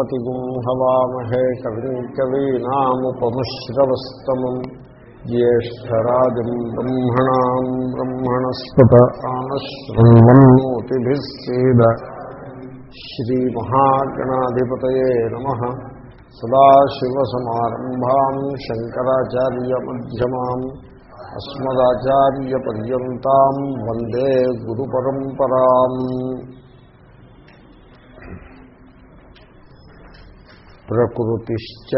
బృహస్పతిగుం హవామహే కవిం కవీనాముపమశ్రవస్తమం. జ్యేష్టరాజం బ్రహ్మణా బ్రహ్మణస్పత ఆనశ్రవన్నోతిభిస్సేద శ్రీమహాగణాధిపతయే నమ. సదాశివసమారంభాం అస్మదాచార్యపర్యంతం వందే గురు పరంపరా ప్రకృతిశ్చ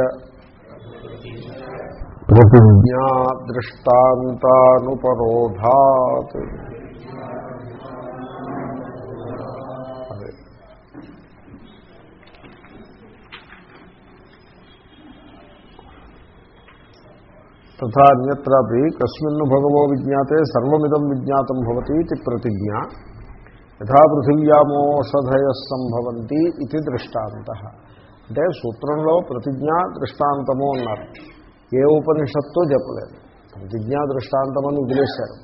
ప్రతిజ్ఞా దృష్టాంతానుపరోధాత్ తథా అన్యత్రాపి కస్మిన్ను భగవో విజ్ఞాతే సర్వమిదం విజ్ఞాతం భవతి ఇది ప్రతిజ్ఞ. యథా పృథివ్యామోషధయ సంభవంతి ఇది దృష్టాంత. అంటే సూత్రంలో ప్రతిజ్ఞా దృష్టాంతము అన్నారు. ఏ ఉపనిషత్తు చెప్పలేదు. ప్రతిజ్ఞా దృష్టాంతం అని వదిలేశారు.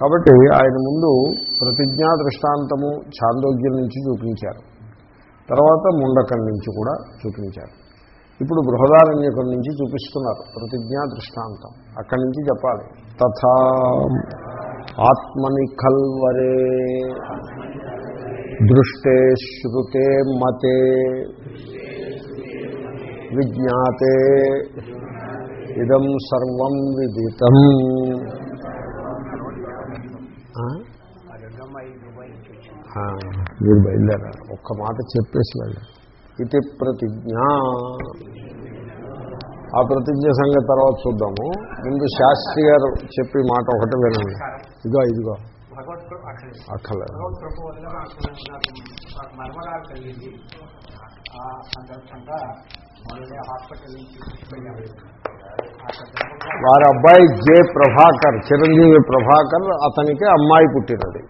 కాబట్టి ఆయన ముందు ప్రతిజ్ఞా దృష్టాంతము ఛాందోగ్యం నుంచి చూపించారు. తర్వాత ముండకం నుంచి కూడా చూపించారు. ఇప్పుడు బృహదారణ్యకం నుంచి చూపిస్తున్నారు ప్రతిజ్ఞా దృష్టాంతం. అక్కడి నుంచి చెప్పాలి. తథా ఆత్మని కల్వరే దృష్టే శృతే మతే. విజ్ఞాతే. ఇదం సర్వం విదితం. మీరు బయలుదేరా ఒక్క మాట చెప్పేసి వెళ్ళారు ఇది ప్రతిజ్ఞ. ఆ ప్రతిజ్ఞ సంగతి తర్వాత చూద్దాము. ముందు శాస్త్రి గారు చెప్పి మాట ఒకటి వినండి. ఇదిగో ఇదిగో. అక్కర్లేదు. భగవత్ కలిగింది. వారి అబ్బాయి జే ప్రభాకర్ చిరంజీవి ప్రభాకర్ అతనికి అమ్మాయి పుట్టినది.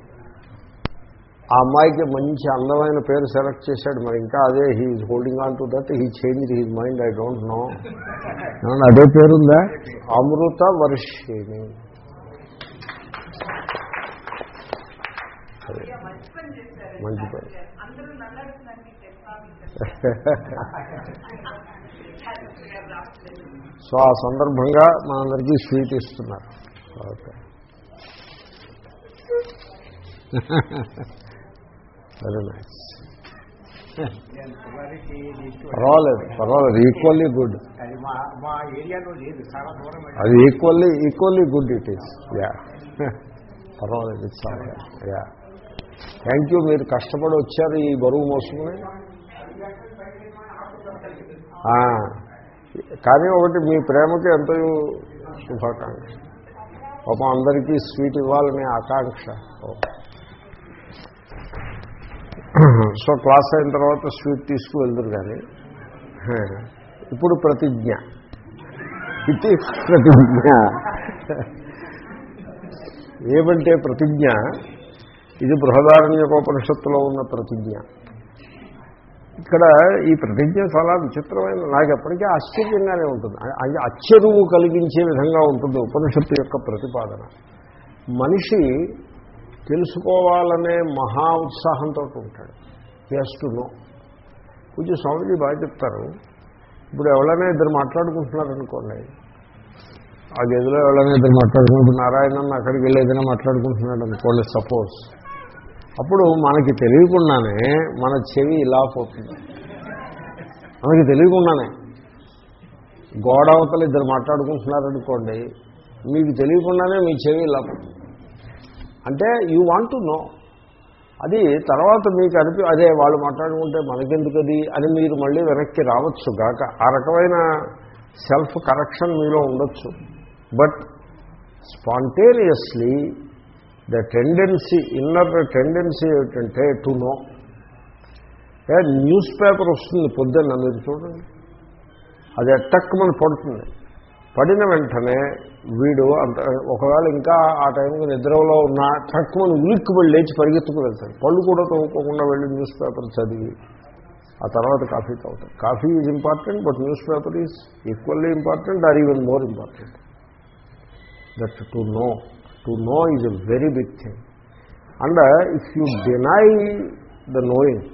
ఆ అమ్మాయికి మంచి అందమైన పేరు సెలెక్ట్ చేశాడు. మరి ఇంకా అదే he holding on to that he change his mind I don't know అదే పేరుందా? అమృత వర్షిణి. మంచి పేరు. సో ఆ సందర్భంగా మనందరికీ స్వీట్ ఇస్తున్నారు. ఓకే. వెరీ నైస్ పర్వాలేదు పర్వాలేదు. ఈక్వల్లీ గుడ్ అది equally equally good it is yeah పర్వాలేదు ఇట్స్ యా థ్యాంక్ యూ మీరు కష్టపడి వచ్చారు ఈ బరువు మోసుకుని. కానీ ఒకటి మీ ప్రేమకి ఎంతో శుభాకాంక్ష. పాపం అందరికీ స్వీట్ ఇవ్వాలనే ఆకాంక్ష. సో క్లాస్ అయిన తర్వాత స్వీట్ తీసుకువెళ్దురు కానీ. ఇప్పుడు ప్రతిజ్ఞ. ఇది ప్రతిజ్ఞ. ఏమంటే ప్రతిజ్ఞ? ఇది బృహదారణ్యకోపనిషత్తులో ఉన్న ప్రతిజ్ఞ. ఇక్కడ ఈ ప్రతిజ్ఞ చాలా విచిత్రమైన నాకు ఎప్పటికీ ఆశ్చర్యంగానే ఉంటుంది. అది అచ్చరువు కలిగించే విధంగా ఉంటుంది ఉపనిషత్తు యొక్క ప్రతిపాదన. మనిషి తెలుసుకోవాలనే మహా ఉత్సాహంతో ఉంటాడు. చేస్తున్నో కొంచెం పూజ స్వామిజీ బాగా చెప్తారు. ఇప్పుడు ఎవరైనా ఇద్దరు మాట్లాడుకుంటున్నారనుకోండి. ఆ గదిలో ఎవరైనా ఇద్దరు మాట్లాడుకుంటున్నారు? నారాయణ అక్కడికి వెళ్ళి ఏదైనా మాట్లాడుకుంటున్నాడు అనుకోండి సపోజ్ అప్పుడు మనకి తెలియకుండానే మన చెవి ఇలా పోతుంది. మనకి తెలియకుండానే. గోడ అవతల ఇద్దరు మాట్లాడుకుంటున్నారనుకోండి మీకు తెలియకుండానే మీ చెవి ఇలా పోతుంది. అంటే యూ వాంట్ టు నో అది తర్వాత మీకు అనిపి అదే వాళ్ళు మాట్లాడుకుంటే మనకెందుకది అని మీరు మళ్ళీ వెనక్కి రావచ్చు గాక. ఆ రకమైన సెల్ఫ్ కరెక్షన్ మీలో ఉండొచ్చు. But spontaneously the tendency inner tendency ఏమిటంటే టు నో న్యూస్ పేపర్ వస్తుంది పొద్దున్న మీరు చూడండి. అది ఎట్టక్కమని పడుతుంది. పడిన వెంటనే వీడు అంత ఒకవేళ ఇంకా ఆ టైంకి నిద్రలో ఉన్న తక్కువని ఉలిక్కి వెళ్ళి లేచి పరిగెత్తుకు వెళ్తాడు పళ్ళు కూడా తవ్వుకోకుండా వెళ్ళి న్యూస్ పేపర్ చదివి ఆ తర్వాత కాఫీ తాగుతాడు. Coffee is important but news paper is equally important or even more important that to know to know is a very big thing and if you deny the knowing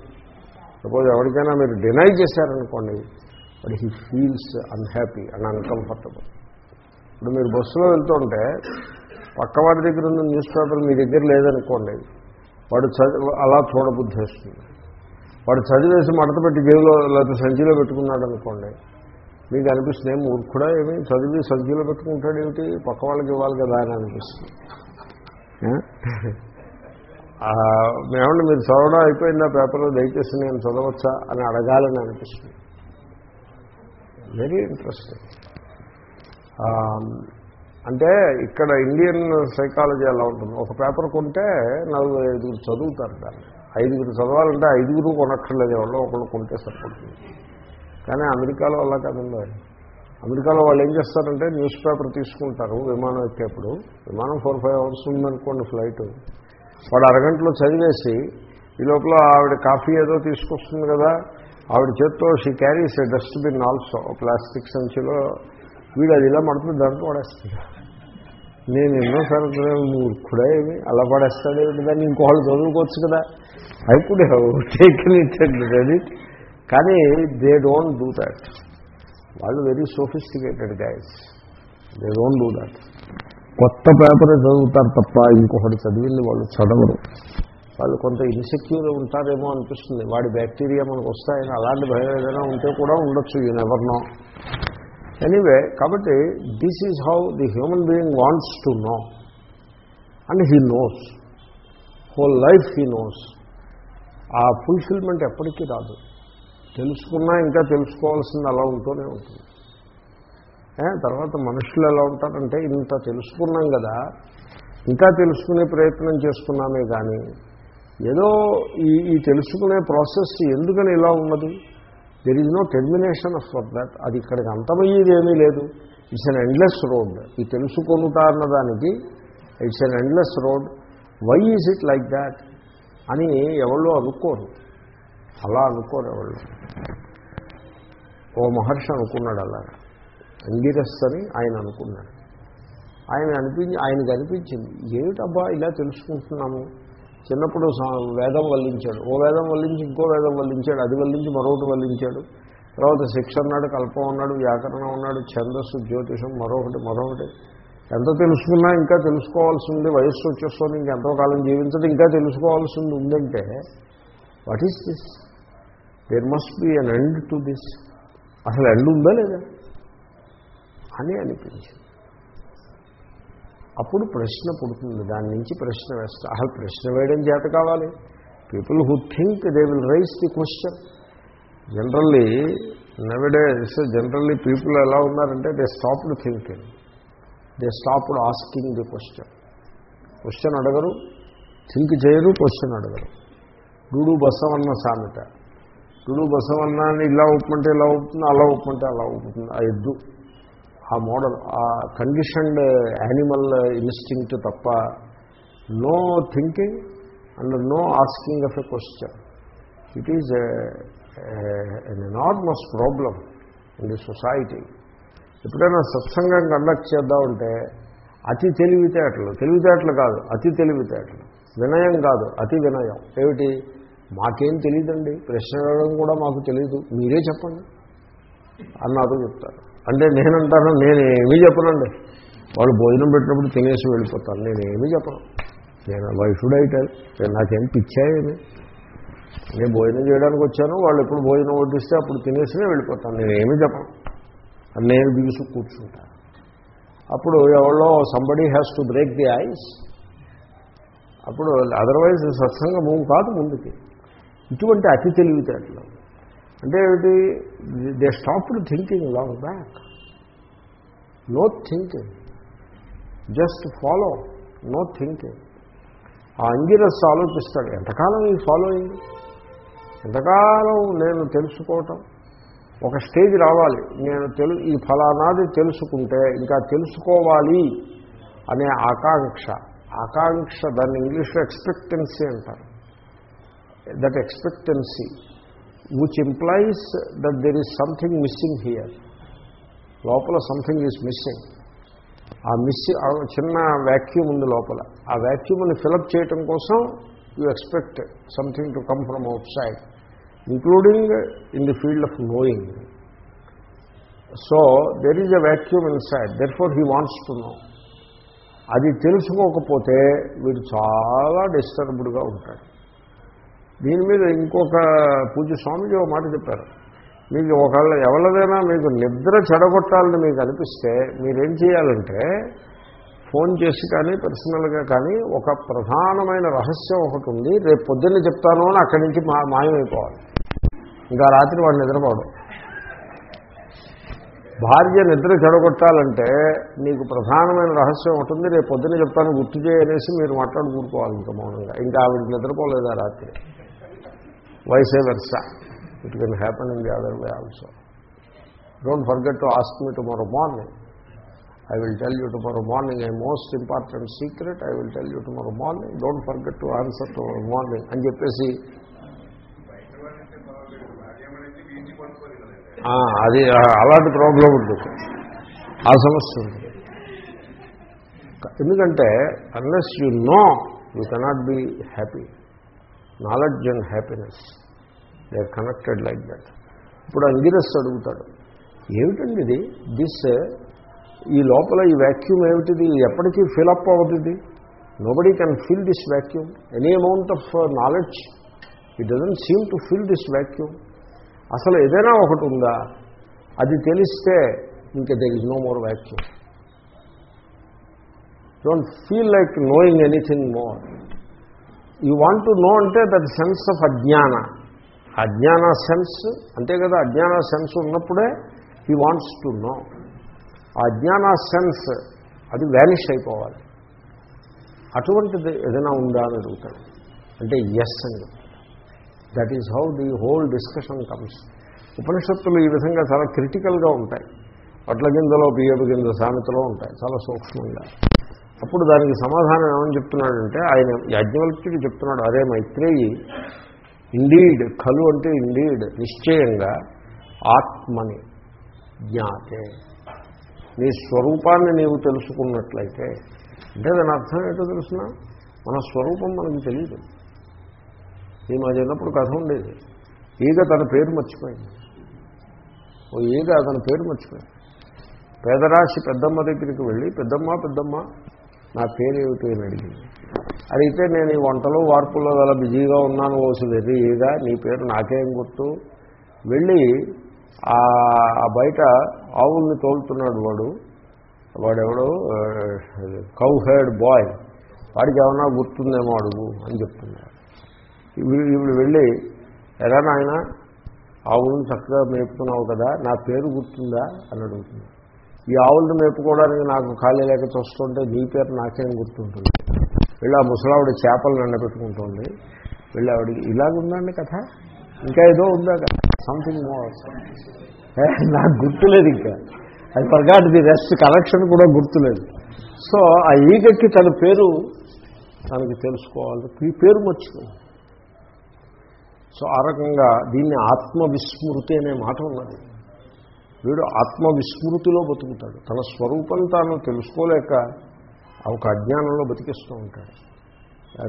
suppose ఎవరికైనా మీరు deny చేశారనుకోండి but he feels unhappy and uncomfortable ఇప్పుడు మీరు బస్సులో వెళ్తుంటే పక్కవాడి దగ్గర ఉన్న న్యూస్ పేపర్ మీ దగ్గర లేదనుకోండి వాడు చదివి అలా చూడబుద్ధి వస్తుంది. వాడు చదివేసి మడత పెట్టి జేబులో లేకపోతే సంచిలో పెట్టుకున్నాడు అనుకోండి మీకు అనిపిస్తుంది ఏం మూర్ఖుడా ఏమి? చదివి సంచిలో పెట్టుకుంటాడు ఏమిటి? పక్క వాళ్ళకి ఇవ్వాలి కదా అని అనిపిస్తుంది. ఏ? మీరు చదవడం అయిపోయిందా పేపర్లో దయచేసి నేను చదవచ్చా అని అడగాలని అనిపిస్తుంది. వెరీ ఇంట్రెస్టింగ్ అంటే ఇక్కడ ఇండియన్ సైకాలజీ ఎలా ఉంటుంది? ఒక పేపర్ కొంటే నలుగురు ఐదుగురు చదువుతారు దాన్ని. ఐదుగురు చదవాలంటే ఐదుగురు కొనక్కర్లేదు ఎవరో ఒకళ్ళు కొంటే సరిపడుతుంది. కానీ అమెరికాలో అలా కాదండి. అమెరికాలో వాళ్ళు ఏం చేస్తారంటే న్యూస్ పేపర్ తీసుకుంటారు విమానం ఎక్కేప్పుడు. విమానం ఫోర్ ఫైవ్ అవర్స్ ఉందనుకోండి ఫ్లైట్. వాడు అరగంటలో చదివేసి ఈ లోపల ఆవిడ కాఫీ ఏదో తీసుకొస్తుంది కదా ఆవిడ చేత్తో she carries dustbin also plastic సంచిలో. వీడు అది ఇలా మడుతుంది దాంట్లో పడేస్తుంది నేను ఎన్నోసార్లు మూర్ఖుడా ఏమి? అలా పడేస్తాడు ఏమిటి? దాన్ని ఇంకోళ్ళు చదువుకోవచ్చు కదా. I could have taken it and ready కానీ దే డోంట్ డూ దాట్ వాళ్ళు very sophisticated guys they don't do that కొత్త పేపర్ చదువుతారు తప్ప ఇంకొకటి చదివింది వాళ్ళు చదవరు. వాళ్ళు కొంత ఇన్సెక్యూర్ ఉంటారేమో అనిపిస్తుంది. వాడి బ్యాక్టీరియా మనకు వస్తాయని అలాంటి భయం ఏదైనా ఉంటే కూడా ఉండొచ్చు ఈ నెవర్నో ఎనీవే కాబట్టి this is how the human being wants to know and he knows whole life he knows ఆ ఫుల్ఫిల్మెంట్ ఎప్పటికీ రాదు. తెలుసుకున్నా ఇంకా తెలుసుకోవాల్సింది అలా ఉంటూనే ఉంటుంది. తర్వాత మనుషులు ఎలా ఉంటారంటే ఇంత తెలుసుకున్నాం కదా ఇంకా తెలుసుకునే ప్రయత్నం చేసుకున్నామే కానీ ఏదో ఈ ఈ తెలుసుకునే ప్రాసెస్ ఎందుకని ఇలా ఉన్నది? There is no termination of for that అది ఇక్కడికి అంతమయ్యేది ఏమీ లేదు. ఇట్స్ అన్ ఎండ్లెస్ రోడ్ ఈ తెలుసుకొనుట అన్నదానికి it's an endless road why is it like that అని ఎవరో అనుకోరు. అలా అనుకోరు ఓ మహర్షి అనుకున్నాడు అలా. అంగిరస్ అని ఆయన అనుకున్నాడు. ఆయన అనిపించి ఆయనకు అనిపించింది ఏమిటబ్బా ఇలా తెలుసుకుంటున్నాము చిన్నప్పుడు వేదం వల్లించాడు. ఓ వేదం వల్లించి ఇంకో వేదం వల్లించాడు. అది వల్లించి మరొకటి వల్లించాడు. తర్వాత శిక్ష అన్నాడు కల్పం ఉన్నాడు వ్యాకరణం ఉన్నాడు ఛందస్సు జ్యోతిషం మరొకటి మరొకటి. ఎంత తెలుసుకున్నా ఇంకా తెలుసుకోవాల్సి ఉంది. వయస్సు వచ్చేస్తుంది ఇంకెంతో కాలం జీవించడం ఇంకా తెలుసుకోవాల్సి ఉంది. ఉందంటే what is this there must be an end to this అసలు ఎండ్ ఉందా లేదా? అని అనిపించింది. అప్పుడు ప్రశ్న పుడుతుంది. దాని నుంచి ప్రశ్న వేస్తా. అసలు ప్రశ్న వేయడం చేత కావాలి. People who think they will raise the question generally nowadays generally people ఎలా ఉన్నారంటే they stopped thinking they stopped asking the question question అడగరు. థింక్ చేయరు క్వశ్చన్ అడగరు. డూడు బసవన్న సామెత. డూడు బసవన్నాన్ని ఇలా ఒప్పుకుంటే ఇలా ఒప్పుతుంది అలా ఒప్పుకుంటే అలా ఒప్పుతుంది. ఆ ఎద్దు ఆ మోడల్ ఆ కండిషన్డ్ యానిమల్ ఇన్స్టింక్ట్ తప్ప no thinking and no asking of a question it is an enormous problem in the society ఎప్పుడైనా సత్సంగం కండక్ట్ చేద్దామంటే అతి తెలివితేటలు తెలివితేటలు కాదు అతి తెలివితేటలు వినయం కాదు అతి వినయం. ఏమిటి? మాకేం తెలియదండి ప్రశ్న అడగడం కూడా మాకు తెలియదు మీరే చెప్పండి. అన్నారు చెప్తారు. అంటే నేనంటాను నేను చెప్పనండి. వాళ్ళు భోజనం పెట్టినప్పుడు తినేసి వెళ్ళిపోతాను నేను ఏమీ చెప్పను నేను వైఫుడైతే నాకేం పిచ్చాయేమి నేను భోజనం చేయడానికి వచ్చాను. వాళ్ళు ఎప్పుడు భోజనం వడ్డిస్తే అప్పుడు తినేసినే వెళ్ళిపోతాను. నేను చెప్పను. అని నేను బిగుసు కూర్చుంటాను అప్పుడు ఎవరో somebody has to break the ice అప్పుడు అదర్వైజ్ సత్సంగం కాదు ముందుకి. ఇటువంటి అతి తెలివితేటలు అంటే ఏమిటి? They stopped thinking long back no thinking just follow no thinking ఆ అంగిరస్ ఆలోచిస్తాడు. ఎంతకాలం ఈ ఫాలోయింగ్ ఎంతకాలం నేను తెలుసుకోవటం? ఒక స్టేజ్ రావాలి. నేను తెలు ఈ ఫలానాది తెలుసుకుంటే ఇంకా తెలుసుకోవాలి అనే ఆకాంక్ష. ఆకాంక్ష దాన్ని ఇంగ్లీష్లో ఎక్స్పెక్టెన్సీ అంటారు. That expectancy which implies that there is something missing here లోపల సంథింగ్ ఈజ్ మిస్సింగ్ ఆ మిస్ చిన్న వ్యాక్యూమ్ ఉంది లోపల. ఆ వ్యాక్యూమ్ని ఫిలప్ చేయటం కోసం you expect something to come from outside including in the field of knowing so there is a vacuum inside therefore he wants to know అది తెలుసుకోకపోతే వీడు చాలా డిస్టర్బ్డ్గా ఉంటాడు. దీని మీద ఇంకొక పూజ స్వామిజీ ఒక మాట చెప్పారు. మీకు ఒకళ్ళ ఎవరిదైనా మీకు నిద్ర చెడగొట్టాలని మీకు అనిపిస్తే మీరేం చేయాలంటే ఫోన్ చేసి కానీ పర్సనల్గా కానీ ఒక ప్రధానమైన రహస్యం ఒకటి ఉంది. రేపు పొద్దున్నే చెప్తాను అని అక్కడి నుంచి మా మాయమైపోవాలి. ఇంకా రాత్రి వాడు నిద్రపోవడం భార్య నిద్ర చెడగొట్టాలంటే నీకు ప్రధానమైన రహస్యం ఉంటుంది రేపు పొద్దున్న చెప్తాను గుర్తు చేయనేసి మీరు మాట్లాడుకుంటుకోవాలి ఇంకా మౌనంగా. ఇంకా ఆవిడ నిద్రపోలేదా రాత్రి? Vice versa it can happen in the other way also don't forget to ask me tomorrow morning I will tell you tomorrow morning I most important secret I will tell you tomorrow morning don't forget to answer tomorrow morning అని చెప్పేసి అది అలాంటి problem ఉంటుంది ఆ సమస్య ఉంటుంది ఎందుకంటే unless you know you cannot be happy knowledge and happiness they are connected like that ఇప్పుడు అంగిరస్ అడుగుతాడు ఏమిటండి ఇది? దిస్ ఈ లోపల ఈ వ్యాక్యూమ్ ఏమిటిది? ఎప్పటికీ ఫిలప్ అవుతుంది nobody can fill this vacuum any amount of knowledge it doesn't seem to fill this vacuum అసలు ఏదైనా ఒకటి ఉందా? అది తెలిస్తే ఇంకా there is no more vacuum don't feel like knowing anything more you want to know అంటే that sense of అజ్ఞాన. అజ్ఞాన సెన్స్ అంతే కదా అజ్ఞాన సెన్స్ ఉన్నప్పుడే హీ వాంట్స్ టు నో. ఆ అజ్ఞాన సెన్స్ అది వ్యానిష్ అయిపోవాలి. అటువంటిది ఏదైనా ఉందా అని అడుగుతాడు. అంటే ఎస్ అని చెప్తాడు. That is how the whole discussion comes ఉపనిషత్తులు ఈ విధంగా చాలా క్రిటికల్గా ఉంటాయి. వడ్ల గింజలో బియ్యపు గింజ సామెతలో ఉంటాయి. చాలా సూక్ష్మంగా. అప్పుడు దానికి సమాధానం ఏమని చెప్తున్నాడంటే ఆయన యాజ్ఞవల్క్యుడు చెప్తున్నాడు అరే మైత్రేయి ఇండీడ్ ఖలు అంటే ఇండీడ్ నిశ్చయంగా ఆత్మని జ్ఞాతే. నీ స్వరూపాన్ని నీవు తెలుసుకున్నట్లయితే. అంటే దాని అర్థం ఏంటో తెలుసిన? మన స్వరూపం మనకు తెలియదు ఈ మా చిన్నప్పుడు కథ ఉండేది. ఈగ తన పేరు మర్చిపోయింది. ఓ ఈగ తన పేరు మర్చిపోయింది. పేదరాశి పెద్దమ్మ దగ్గరికి వెళ్ళి పెద్దమ్మ పెద్దమ్మ నా పేరు అని అడిగింది. అడిగితే నేను ఈ వంటలు వార్పుల్లో అలా బిజీగా ఉన్నాను ఓసు వెర్రి నీ పేరు నాకేం గుర్తు? వెళ్ళి ఆ బయట ఆవుల్ని తోలుతున్నాడు వాడు. వాడెవడు కౌ హెడ్ బాయ్ వాడికి ఏమన్నా గుర్తుందేమో అడుగు అని చెప్తున్నాడు ఇవి- వెళ్ళి ఎలా నాయన ఆవులను చక్కగా మేపుతున్నావు కదా నా పేరు గుర్తుందా? అని అడుగుతున్నాడు ఈ ఆవులను మేపుకోవడానికి నాకు ఖాళీ లేక చూస్తుంటే నీ పేరు నాకేం గుర్తుంటుంది? వీళ్ళు ఆ ముసలావిడ చేపలు ఎండబెట్టుకుంటుంది. వెళ్ళి ఆవిడికి ఇలాగుందండి కథ? ఇంకా ఏదో ఉందా కదా సంథింగ్ మోర్ నాకు గుర్తులేదు ఇంకా. అది పర్గాట్ ది రెస్ట్ కనెక్షన్ కూడా గుర్తులేదు. సో ఆ ఈగకి తన పేరు తనకి తెలుసుకోవాలి. ఈ పేరు మర్చిపోయింది సో ఆ రకంగా దీన్ని ఆత్మవిస్మృతి అనే మాట ఉన్నది. వీడు ఆత్మవిస్మృతిలో బతుకుతాడు. తన స్వరూపం తాను తెలుసుకోలేక ఒక అజ్ఞానంలో బతికిస్తూ ఉంటాడు.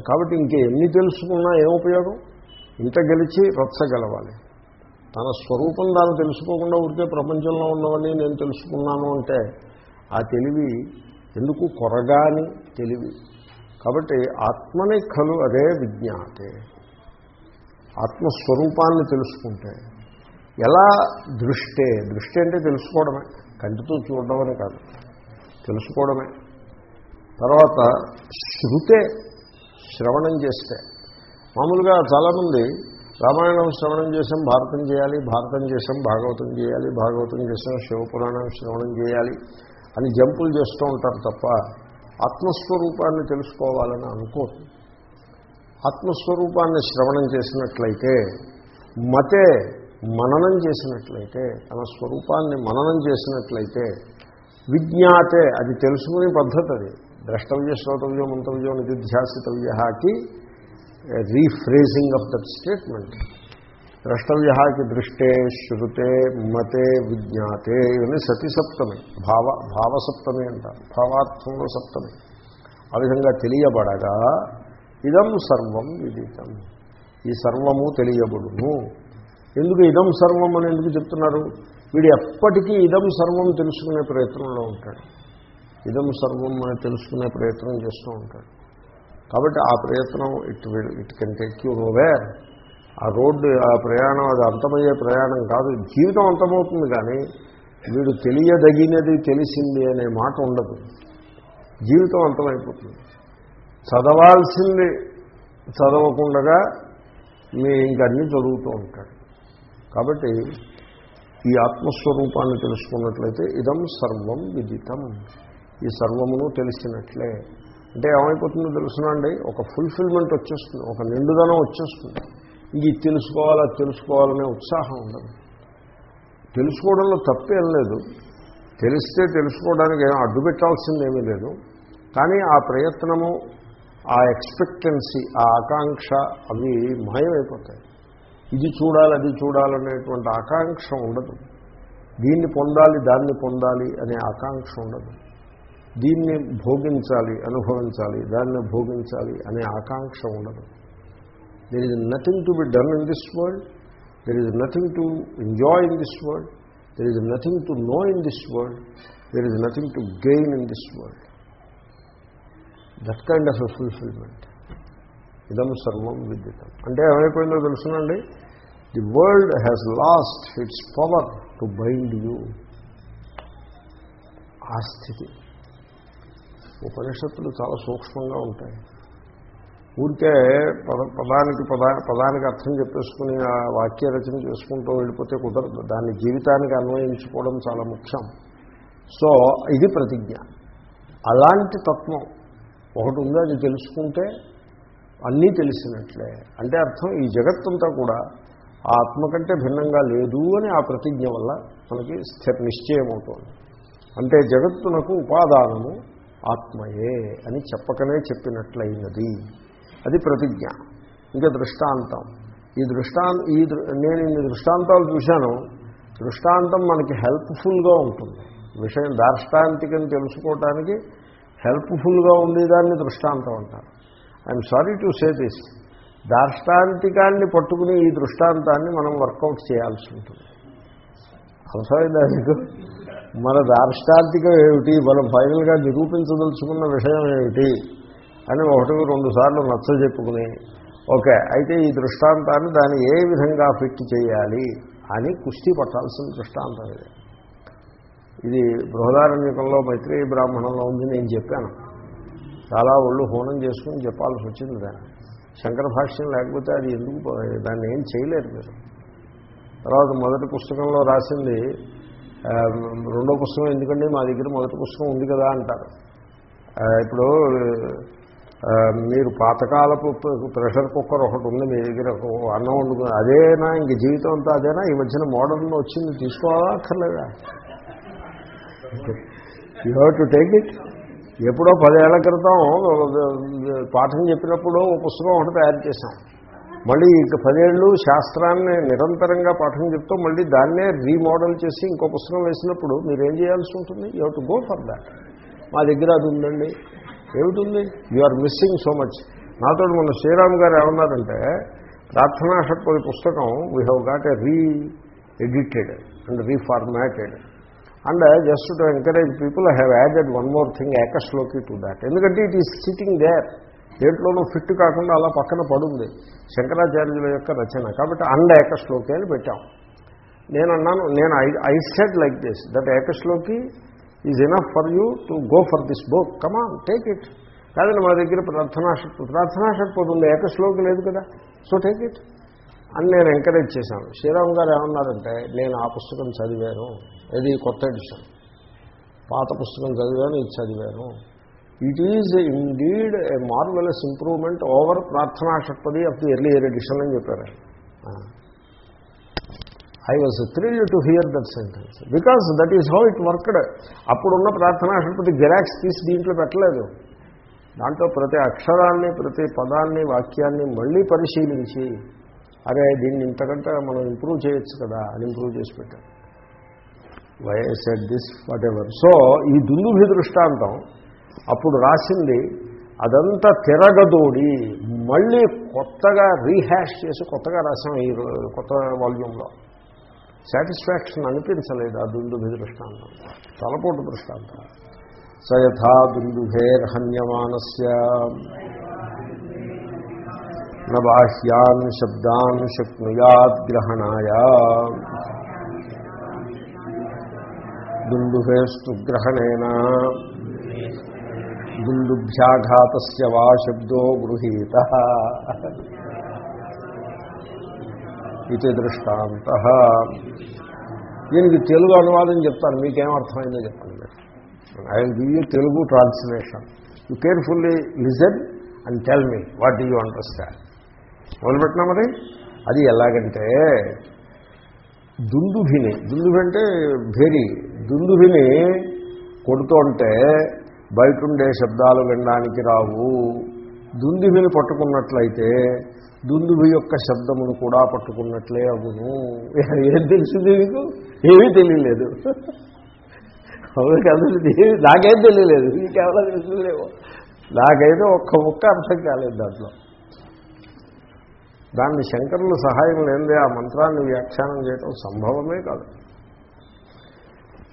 కాబట్టి ఇంకే ఎన్ని తెలుసుకున్నా ఏం ఉపయోగం? ఇంత గెలిచి రచ్చగలవాలి తన స్వరూపం తాను తెలుసుకోకుండా ఉంటే ప్రపంచంలో ఉన్నవని నేను తెలుసుకున్నాను అంటే ఆ తెలివి ఎందుకు కొరగాని తెలివి? కాబట్టి ఆత్మని కలు అదే విజ్ఞాతే. ఆత్మస్వరూపాన్ని తెలుసుకుంటే ఎలా దృష్టే? దృష్టి అంటే తెలుసుకోవడమే. కంటితో చూడడం అని కాదు. తెలుసుకోవడమే. తర్వాత శృతే శ్రవణం చేస్తే. మామూలుగా చాలామంది రామాయణం శ్రవణం చేసాం భారతం చేయాలి భారతం చేసాం భాగవతం చేయాలి భాగవతం చేసాం శివపురాణం శ్రవణం చేయాలి అని జంపులు చేస్తూ ఉంటారు తప్ప ఆత్మస్వరూపాన్ని తెలుసుకోవాలని అనుకోరు. ఆత్మస్వరూపాన్ని శ్రవణం చేసినట్లయితే మతే మననం చేసినట్లయితే తన స్వరూపాన్ని మననం చేసినట్లయితే విజ్ఞాతే అది తెలుసుకునే పద్ధతి అది. ద్రష్టవ్య శ్రోతవ్య మంతవ్యం నిధిధ్యాసితవ్యకి రీఫ్రేజింగ్ ఆఫ్ దట్ స్టేట్మెంట్ ద్రష్టవ్యకి దృష్టే శృతే మతే విజ్ఞాతే ఇవన్నీ సతి సప్తమి భావ భావసప్తమి అంటారు భావార్థంలో సప్తమి. ఆ విధంగా తెలియబడగా ఇదం సర్వం విదితం. ఈ సర్వము తెలియబడును. ఎందుకు ఇదం సర్వం అని ఎందుకు చెప్తున్నారు? వీడు ఎప్పటికీ ఇదం సర్వం తెలుసుకునే ప్రయత్నంలో ఉంటాడు. ఇదం సర్వం అని తెలుసుకునే ప్రయత్నం చేస్తూ ఉంటాడు. కాబట్టి ఆ ప్రయత్నం it will it can take you nowhere. ఆ రోడ్డు ఆ ప్రయాణం అది అంతమయ్యే ప్రయాణం కాదు. జీవితం అంతమవుతుంది కానీ వీడు తెలియదగినది తెలిసింది అనే మాట ఉండదు. జీవితం అంతమైపోతుంది. చదవాల్సింది చదవకుండగా మీ ఇంకన్నీ చదువుతూ ఉంటాడు కాబట్టి ఈ ఆత్మస్వరూపాన్ని తెలుసుకున్నట్లయితే ఇదం సర్వం విదితం. ఈ సర్వమును తెలిసినట్లే. అంటే ఏమైపోతుందో తెలుసునండి ఒక ఫుల్ఫిల్మెంట్ వచ్చేస్తుంది ఒక నిండుదనం వచ్చేస్తుంది. ఇది తెలుసుకోవాలా తెలుసుకోవాలనే ఉత్సాహం ఉండదు. తెలుసుకోవడంలో తప్పేం లేదు. తెలిస్తే తెలుసుకోవడానికి ఏం అడ్డు పెట్టాల్సిందేమీ లేదు. కానీ ఆ ప్రయత్నము ఆ ఎక్స్పెక్టెన్సీ ఆ ఆకాంక్ష అవి మాయమైపోతాయి. ఇది చూడాలి అది చూడాలనేటువంటి ఆకాంక్ష ఉండదు. దీన్ని పొందాలి దాన్ని పొందాలి అనే ఆకాంక్ష ఉండదు. దీన్ని భోగించాలి అనుభవించాలి దాన్ని భోగించాలి అనే ఆకాంక్ష ఉండదు. There is nothing to be done in this world there is nothing to enjoy in this world there is nothing to know in this world there is nothing to gain in this world that kind of a fulfilment ఇదం సర్వం విద్యుతం. అంటే ఏమైపోయిందో తెలుసునండి? The world has lost its power to bind you ఆ స్థితి. ఉపనిషత్తులు చాలా సూక్ష్మంగా ఉంటాయి. ఊరికే పద పదానికి పదా పదానికి అర్థం చెప్పేసుకుని ఆ వాక్య రచన చేసుకుంటూ వెళ్ళిపోతే కుదరదు. దాన్ని జీవితానికి అన్వయించుకోవడం చాలా ముఖ్యం. సో ఇది ప్రతిజ్ఞ. అలాంటి తత్వం ఒకటి ఉంది అది తెలుసుకుంటే అన్నీ తెలిసినట్లే. అంటే అర్థం ఈ జగత్తంతా కూడా ఆ ఆత్మ కంటే భిన్నంగా లేదు అని ఆ ప్రతిజ్ఞ వల్ల మనకి స్థిర నిశ్చయం అవుతుంది అంటే జగత్తునకు ఉపాదానము ఆత్మయే అని చెప్పకనే చెప్పినట్లయినది. అది ప్రతిజ్ఞ. ఇంకా దృష్టాంతం. ఈ దృష్టాం ఈ దృ- నేను ఇన్ని దృష్టాంతాలు చూశాను. దృష్టాంతం మనకి హెల్ప్ఫుల్గా ఉంటుంది. విషయం దార్ష్టాంతికని తెలుసుకోవటానికి హెల్ప్ఫుల్గా ఉండేదాన్ని దృష్టాంతం అంటారు. I'm sorry to say this. దార్ష్టాంతికాన్ని పట్టుకుని ఈ దృష్టాంతాన్ని మనం వర్కౌట్ చేయాల్సి ఉంటుంది. అవసరమైందా మీకు మన దార్ష్టాంతికం ఏమిటి? మనం ఫైనల్గా నిరూపించదలుచుకున్న విషయం ఏమిటి? అని ఒకటి రెండు సార్లు నచ్చ చెప్పుకుని ఓకే అయితే ఈ దృష్టాంతాన్ని దాన్ని ఏ విధంగా ఫిట్ చేయాలి అని కుస్తీ పట్టాల్సిన దృష్టాంతం ఇది. ఇది బృహదారణ్యకంలో మైత్రేయ బ్రాహ్మణంలో ఉంది నేను చెప్పాను. చాలా ఒళ్ళు హోనం చేసుకుని చెప్పాల్సి వచ్చింది దాన్ని. శంకర భాష్యం లేకపోతే అది ఎందుకు దాన్ని ఏం చేయలేరు మీరు. తర్వాత మొదటి పుస్తకంలో రాసింది రెండో పుస్తకం ఎందుకంటే మా దగ్గర మొదటి పుస్తకం ఉంది కదా అంటారు. ఇప్పుడు మీరు పాతకాలపు ప్రెషర్ కుక్కర్ ఒకటి ఉంది మీ దగ్గర అన్నం వండుకుని అదేనా ఇంక జీవితం అంతా అదేనా? ఈ మధ్యన మోడల్ వచ్చింది తీసుకోవాలా అక్కర్లేదా? You have to take it ఎప్పుడో పదేళ్ళ క్రితం పాఠం చెప్పినప్పుడు ఓ పుస్తకం ఒకటి తయారు చేశాం. మళ్ళీ ఇక పదేళ్ళు శాస్త్రాన్ని నిరంతరంగా పాఠం చెప్తూ మళ్ళీ దాన్నే రీమోడల్ చేసి ఇంకో పుస్తకం వేసినప్పుడు మీరు ఏం చేయాల్సి ఉంటుంది? You to go for that. మా దగ్గర అది ఉందండి. ఏమిటి you are missing so much. నాతో మొన్న శ్రీరామ్ గారు ఏమన్నారంటే ప్రార్థనా షట్పది పుస్తకం we have got a re edited and reformatted and just to encourage people I have added one more thing ఏకస్లోకి to that ఎందుకంటే ఇట్ ఈస్ సిట్టింగ్ దేర్ దేంట్లోనూ ఫిట్ కాకుండా అలా పక్కన పడుంది. శంకరాచార్యుల యొక్క రచన. కాబట్టి అండ్ ఏకశ్లోకి అని పెట్టాం. నేను అన్నాను నేను I I said like this that ఏకశ్లోకి is enough for you to go for this book come on take it కాదండి మా దగ్గర ప్రార్థనా ప్రార్థనా షట్పది ఉంది. ఏకశ్లోకి లేదు కదా. సో టేక్ ఇట్ అని నేను ఎంకరేజ్ చేశాను. శ్రీరామ్ గారు ఏమన్నారంటే నేను ఆ పుస్తకం చదివాను. ఇది కొత్త ఎడిషన్. పాత పుస్తకం చదివాను ఇది చదివాను. It is indeed a marvellous improvement over Prarthana Shatpadi of the early year edition అని చెప్పారు I was thrill to hear that sentence because that is how it worked అప్పుడున్న ప్రార్థనా షట్పతి గిరాక్స్ తీసి దీంట్లో పెట్టలేదు. దాంట్లో ప్రతి అక్షరాన్ని ప్రతి పదాన్ని వాక్యాన్ని మళ్ళీ పరిశీలించి అరే దీన్ని ఇంతకంటే మనం ఇంప్రూవ్ చేయొచ్చు కదా అని ఇంప్రూవ్ చేసి పెట్టాం why set this whatever so ఈ దుందుభి దృష్టాంతం అప్పుడు రాసింది అదంతా తిరగదోడి మళ్ళీ కొత్తగా రీహ్యాష్ చేసి కొత్తగా రాసాం ఈ కొత్త వాల్యూమ్లో సాటిస్ఫాక్షన్ అనిపించలేదు ఆ దుందుభి దృష్టాంతం. తలపోటు దృష్టాంతం. సయథా దుందుభేర్హన్యమానస్య నబాహ్యాన్ శబ్దాన్ శక్నుయాద్ గ్రహణాయ. దుందుభేస్తు గ్రహణేన. దుందుభ్యాఘాతస్య వా శబ్దో గృహీత. ఇది దృష్టాంత. దీనికి తెలుగు అనువాదం చెప్తాను. మీకేం అర్థమైందో చెప్పండి I will give you Telugu translation. You carefully listen and tell me what you understand? మొదలుపెట్టినా మరి? అది ఎలాగంటే దుందుభిని దుందుభి అంటే భేరి దుందుభిని కొడుతుంటే బయట ఉండే శబ్దాలు వినడానికి రావు. దుందుభిని పట్టుకున్నట్లయితే దుందుభి యొక్క శబ్దమును కూడా పట్టుకున్నట్లే అవును. ఏం తెలిసింది మీకు ఏమీ తెలియలేదు. అవును కదా నాకేం తెలియలేదు. నీకేమైనా తెలిసిందేమో. నాకైతే ఒక్క ముక్క అర్థం కాలేదు దాంట్లో. దాన్ని శంకరుల సహాయం లేనిదే ఆ మంత్రాన్ని వ్యాఖ్యానం చేయటం సంభవమే కాదు.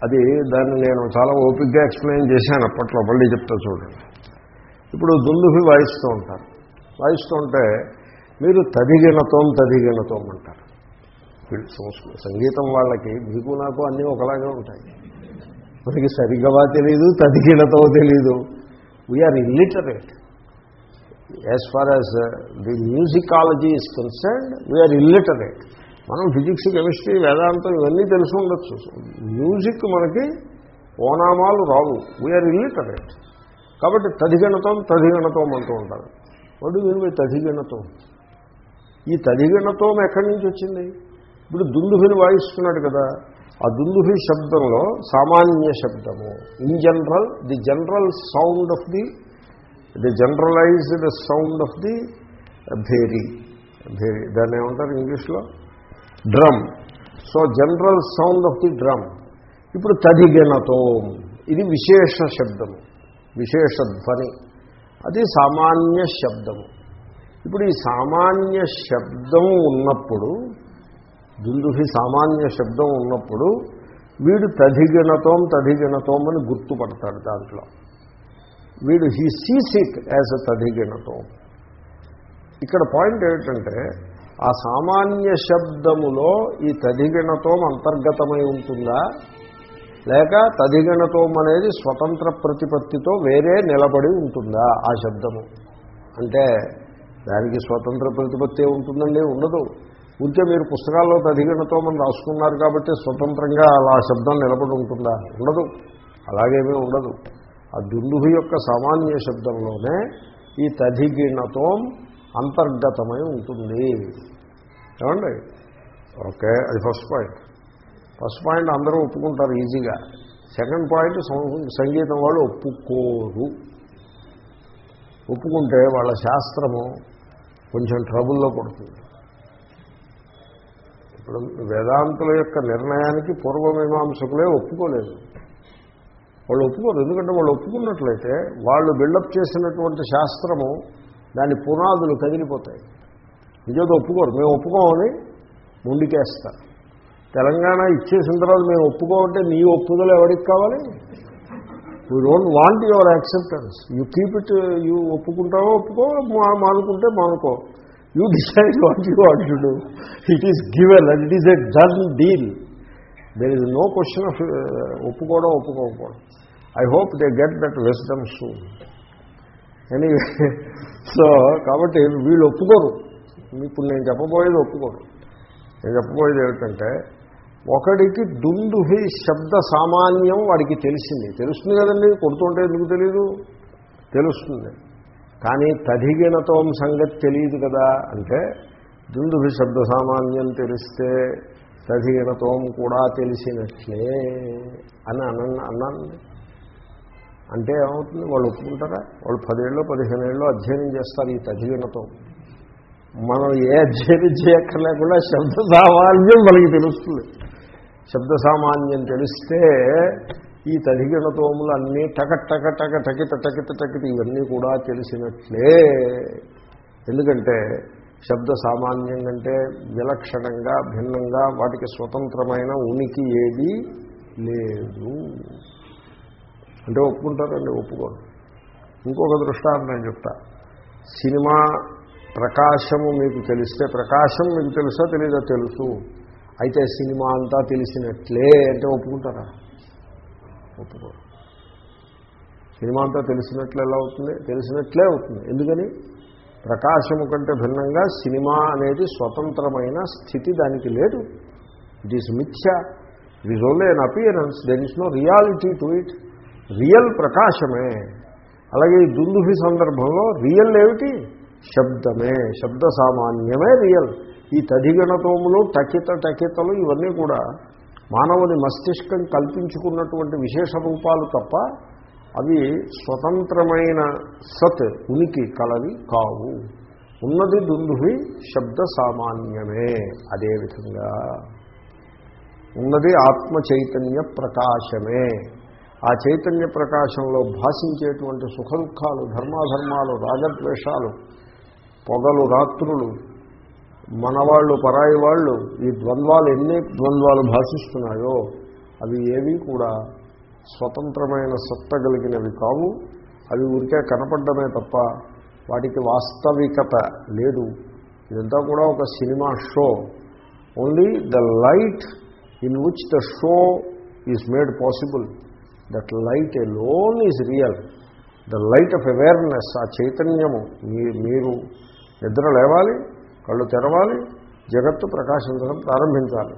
అది దాన్ని నేను చాలా ఓపిక్గా ఎక్స్ప్లెయిన్ చేశాను అప్పట్లో మళ్ళీ చెప్తా చూడండి. ఇప్పుడు దుల్లుహి వాయిస్తూ ఉంటారు. వాయిస్తూ ఉంటే మీరు తదిగినతోం తదిగినతోం అంటారు. సంగీతం వాళ్ళకి మీకు నాకు అన్నీ ఒకలాగే ఉంటాయి. మనకి సరిగవా తెలీదు తదిగినతో తెలీదు we are illiterate as far as the musicology is concerned we are illiterate మనం ఫిజిక్స్ కెమిస్ట్రీ వేదాంతం ఇవన్నీ తెలిసి ఉండొచ్చు. మ్యూజిక్ మనకి ఓనామాలు రావు. వీఆర్ ఇల్లిటరేట్ కాబట్టి తదిగణతం తదిగణతం అంటూ ఉంటారు. వడు విని తదిగణతం ఈ తదిగణతం ఎక్కడి నుంచి వచ్చింది? ఇప్పుడు దుందుభిని వాయిస్తున్నాడు కదా. ఆ దుందుభి శబ్దంలో సామాన్య శబ్దము. In general the general sound of the the generalised sound of the భేరీ భేరీ దాన్ని ఏమంటారు ఇంగ్లీష్లో? Drum so general sound of the drum ఇప్పుడు తదిగణతో ఇది విశేష శబ్దము. విశేష ధ్వని. అది సామాన్య శబ్దము. ఇప్పుడు ఈ సామాన్య శబ్దం ఉన్నప్పుడు దుందుహి సామాన్య శబ్దం ఉన్నప్పుడు వీడు తధిగణతోం తధిగణతోం అని గుర్తుపడతాడు దాంట్లో. వీడు he sees it as a తదిగినతో ఇక్కడ పాయింట్ ఏమిటంటే ఆ సామాన్య శబ్దములో ఈ తధిగణతోం అంతర్గతమై ఉంటుందా? లేక తదిగణతోం అనేది స్వతంత్ర ప్రతిపత్తితో వేరే నిలబడి ఉంటుందా ఆ శబ్దము? అంటే దానికి స్వతంత్ర ప్రతిపత్తి ఉంటుందండి ఉండదు. ఉంటే మీరు పుస్తకాల్లో తదిగణతో మనం రాసుకున్నారు కాబట్టి స్వతంత్రంగా అలా శబ్దం నిలబడి ఉంటుందా? ఉండదు. అలాగేమీ ఉండదు. ఆ దుందుభి యొక్క సామాన్య శబ్దంలోనే ఈ తదిగిణతో అంతర్గతమై ఉంటుంది. ఏమండి? ఓకే అది ఫస్ట్ పాయింట్. ఫస్ట్ పాయింట్ అందరూ ఒప్పుకుంటారు ఈజీగా. సెకండ్ పాయింట్ సం- సంగీతం వాళ్ళు ఒప్పుకోరు. ఒప్పుకుంటే వాళ్ళ శాస్త్రము కొంచెం ట్రబుల్లో పడుతుంది. ఇప్పుడు వేదాంతుల యొక్క నిర్ణయానికి పూర్వమీమాంసకులే ఒప్పుకోలేదు. వాళ్ళు ఒప్పుకోరు. ఎందుకంటే వాళ్ళు ఒప్పుకున్నట్లయితే వాళ్ళు బిల్డప్ చేసినటువంటి శాస్త్రము దాని పునాదులు కదిలిపోతాయి. నిజంగా ఒప్పుకోరు. మేము ఒప్పుకోమని ముందుకేస్తారు తెలంగాణ ఇచ్చేసిన తర్వాత మేము ఒప్పుకోమంటే నీ ఒప్పుదలు ఎవరికి కావాలి? You don't want your acceptance you keep it you ఒప్పుకుంటావో ఒప్పుకో మా- మానుకుంటే మానుకో. You decide what you want to do it is given and it is a done deal there is no question of ఒప్పుకోవడం ఒప్పుకోకపోవడం I hope they get that wisdom soon anyway so కాబట్టి వీళ్ళు ఒప్పుకోరు. ఇప్పుడు నేను చెప్పబోయేది ఒప్పుకోరు. నేను చెప్పబోయేది ఏమిటంటే ఒకడికి దుందుహి శబ్ద సామాన్యం వాడికి తెలిసింది. తెలుస్తుంది కదండి కొడుతుంటే ఎందుకు తెలియదు తెలుస్తుంది. కానీ తదిగినతోం సంగతి తెలియదు కదా అంటే దుందుభి శబ్ద సామాన్యం తెలిస్తే తదిగినతోం కూడా తెలిసినట్లే అని అన్న అన్నాను. అంటే ఏమవుతుంది? వాళ్ళు ఒప్పుకుంటారా? వాళ్ళు పదేళ్ళు పదిహేనేళ్ళు అధ్యయనం చేస్తారు ఈ తదిగినతో మనం ఏ అధ్యయనం చేయక్కర్లేకుండా శబ్ద సామాన్యం మనకి తెలుస్తుంది. శబ్ద సామాన్యం తెలిస్తే ఈ తదిగణతోములు అన్నీ టక టక టక టకిత టకిత టకిత ఇవన్నీ కూడా తెలిసినట్లే. ఎందుకంటే శబ్ద సామాన్యం కంటే విలక్షణంగా భిన్నంగా వాటికి స్వతంత్రమైన ఉనికి ఏది లేదు. అంటే ఒప్పుకుంటారండి ఒప్పుకోరు. ఇంకొక దృష్టాంతం నేను చెప్తా. సినిమా ప్రకాశము మీకు తెలిస్తే ప్రకాశం మీకు తెలుసా తెలీదా? తెలుసు. అయితే సినిమా అంతా తెలిసినట్లే అంటే ఒప్పుకుంటారా? ఒప్పుకోరు. సినిమా అంతా తెలిసినట్లు ఎలా అవుతుంది? తెలిసినట్లే అవుతుంది. ఎందుకని? ప్రకాశము కంటే భిన్నంగా సినిమా అనేది స్వతంత్రమైన స్థితి దానికి లేదు. ఇట్ ఈస్ మిథ్య. It is only an appearance there is no reality to it real ప్రకాశమే. అలాగే ఈ దుందుభి సందర్భంలో రియల్ ఏమిటి? శబ్దమే. శబ్ద సామాన్యమే రియల్ ఈ తదిగణతోములు టకిత టకితలు ఇవన్నీ కూడా మానవుని మస్తిష్కం కల్పించుకున్నటువంటి విశేష రూపాలు తప్ప అవి స్వతంత్రమైన సత్ ఉనికి కలవి కావు. ఉన్నది దుందుభి శబ్ద సామాన్యమే అదేవిధంగా ఉన్నది ఆత్మ చైతన్య ప్రకాశమే. ఆ చైతన్య ప్రకాశంలో భాషించేటువంటి సుఖ దుఃఖాలు ధర్మాధర్మాలు రాగద్వేషాలు పొగలు రాత్రులు మనవాళ్ళు పరాయి వాళ్ళు ఈ ద్వంద్వాలు ఎన్ని ద్వంద్వాలు భాషిస్తున్నాయో అవి ఏవి కూడా స్వతంత్రమైన సత్త కలిగినవి కావు. అవి ఊరికే కనపడ్డమే తప్ప వాటికి వాస్తవికత లేదు. ఇదంతా కూడా ఒక cinema show. Only the light in which the show is made possible that light alone is real the light of awareness ఆ చైతన్యము మీ- మీరు నిద్ర లేవాలి కళ్ళు తెరవాలి జగత్తు ప్రకాశించడం ప్రారంభించాలి.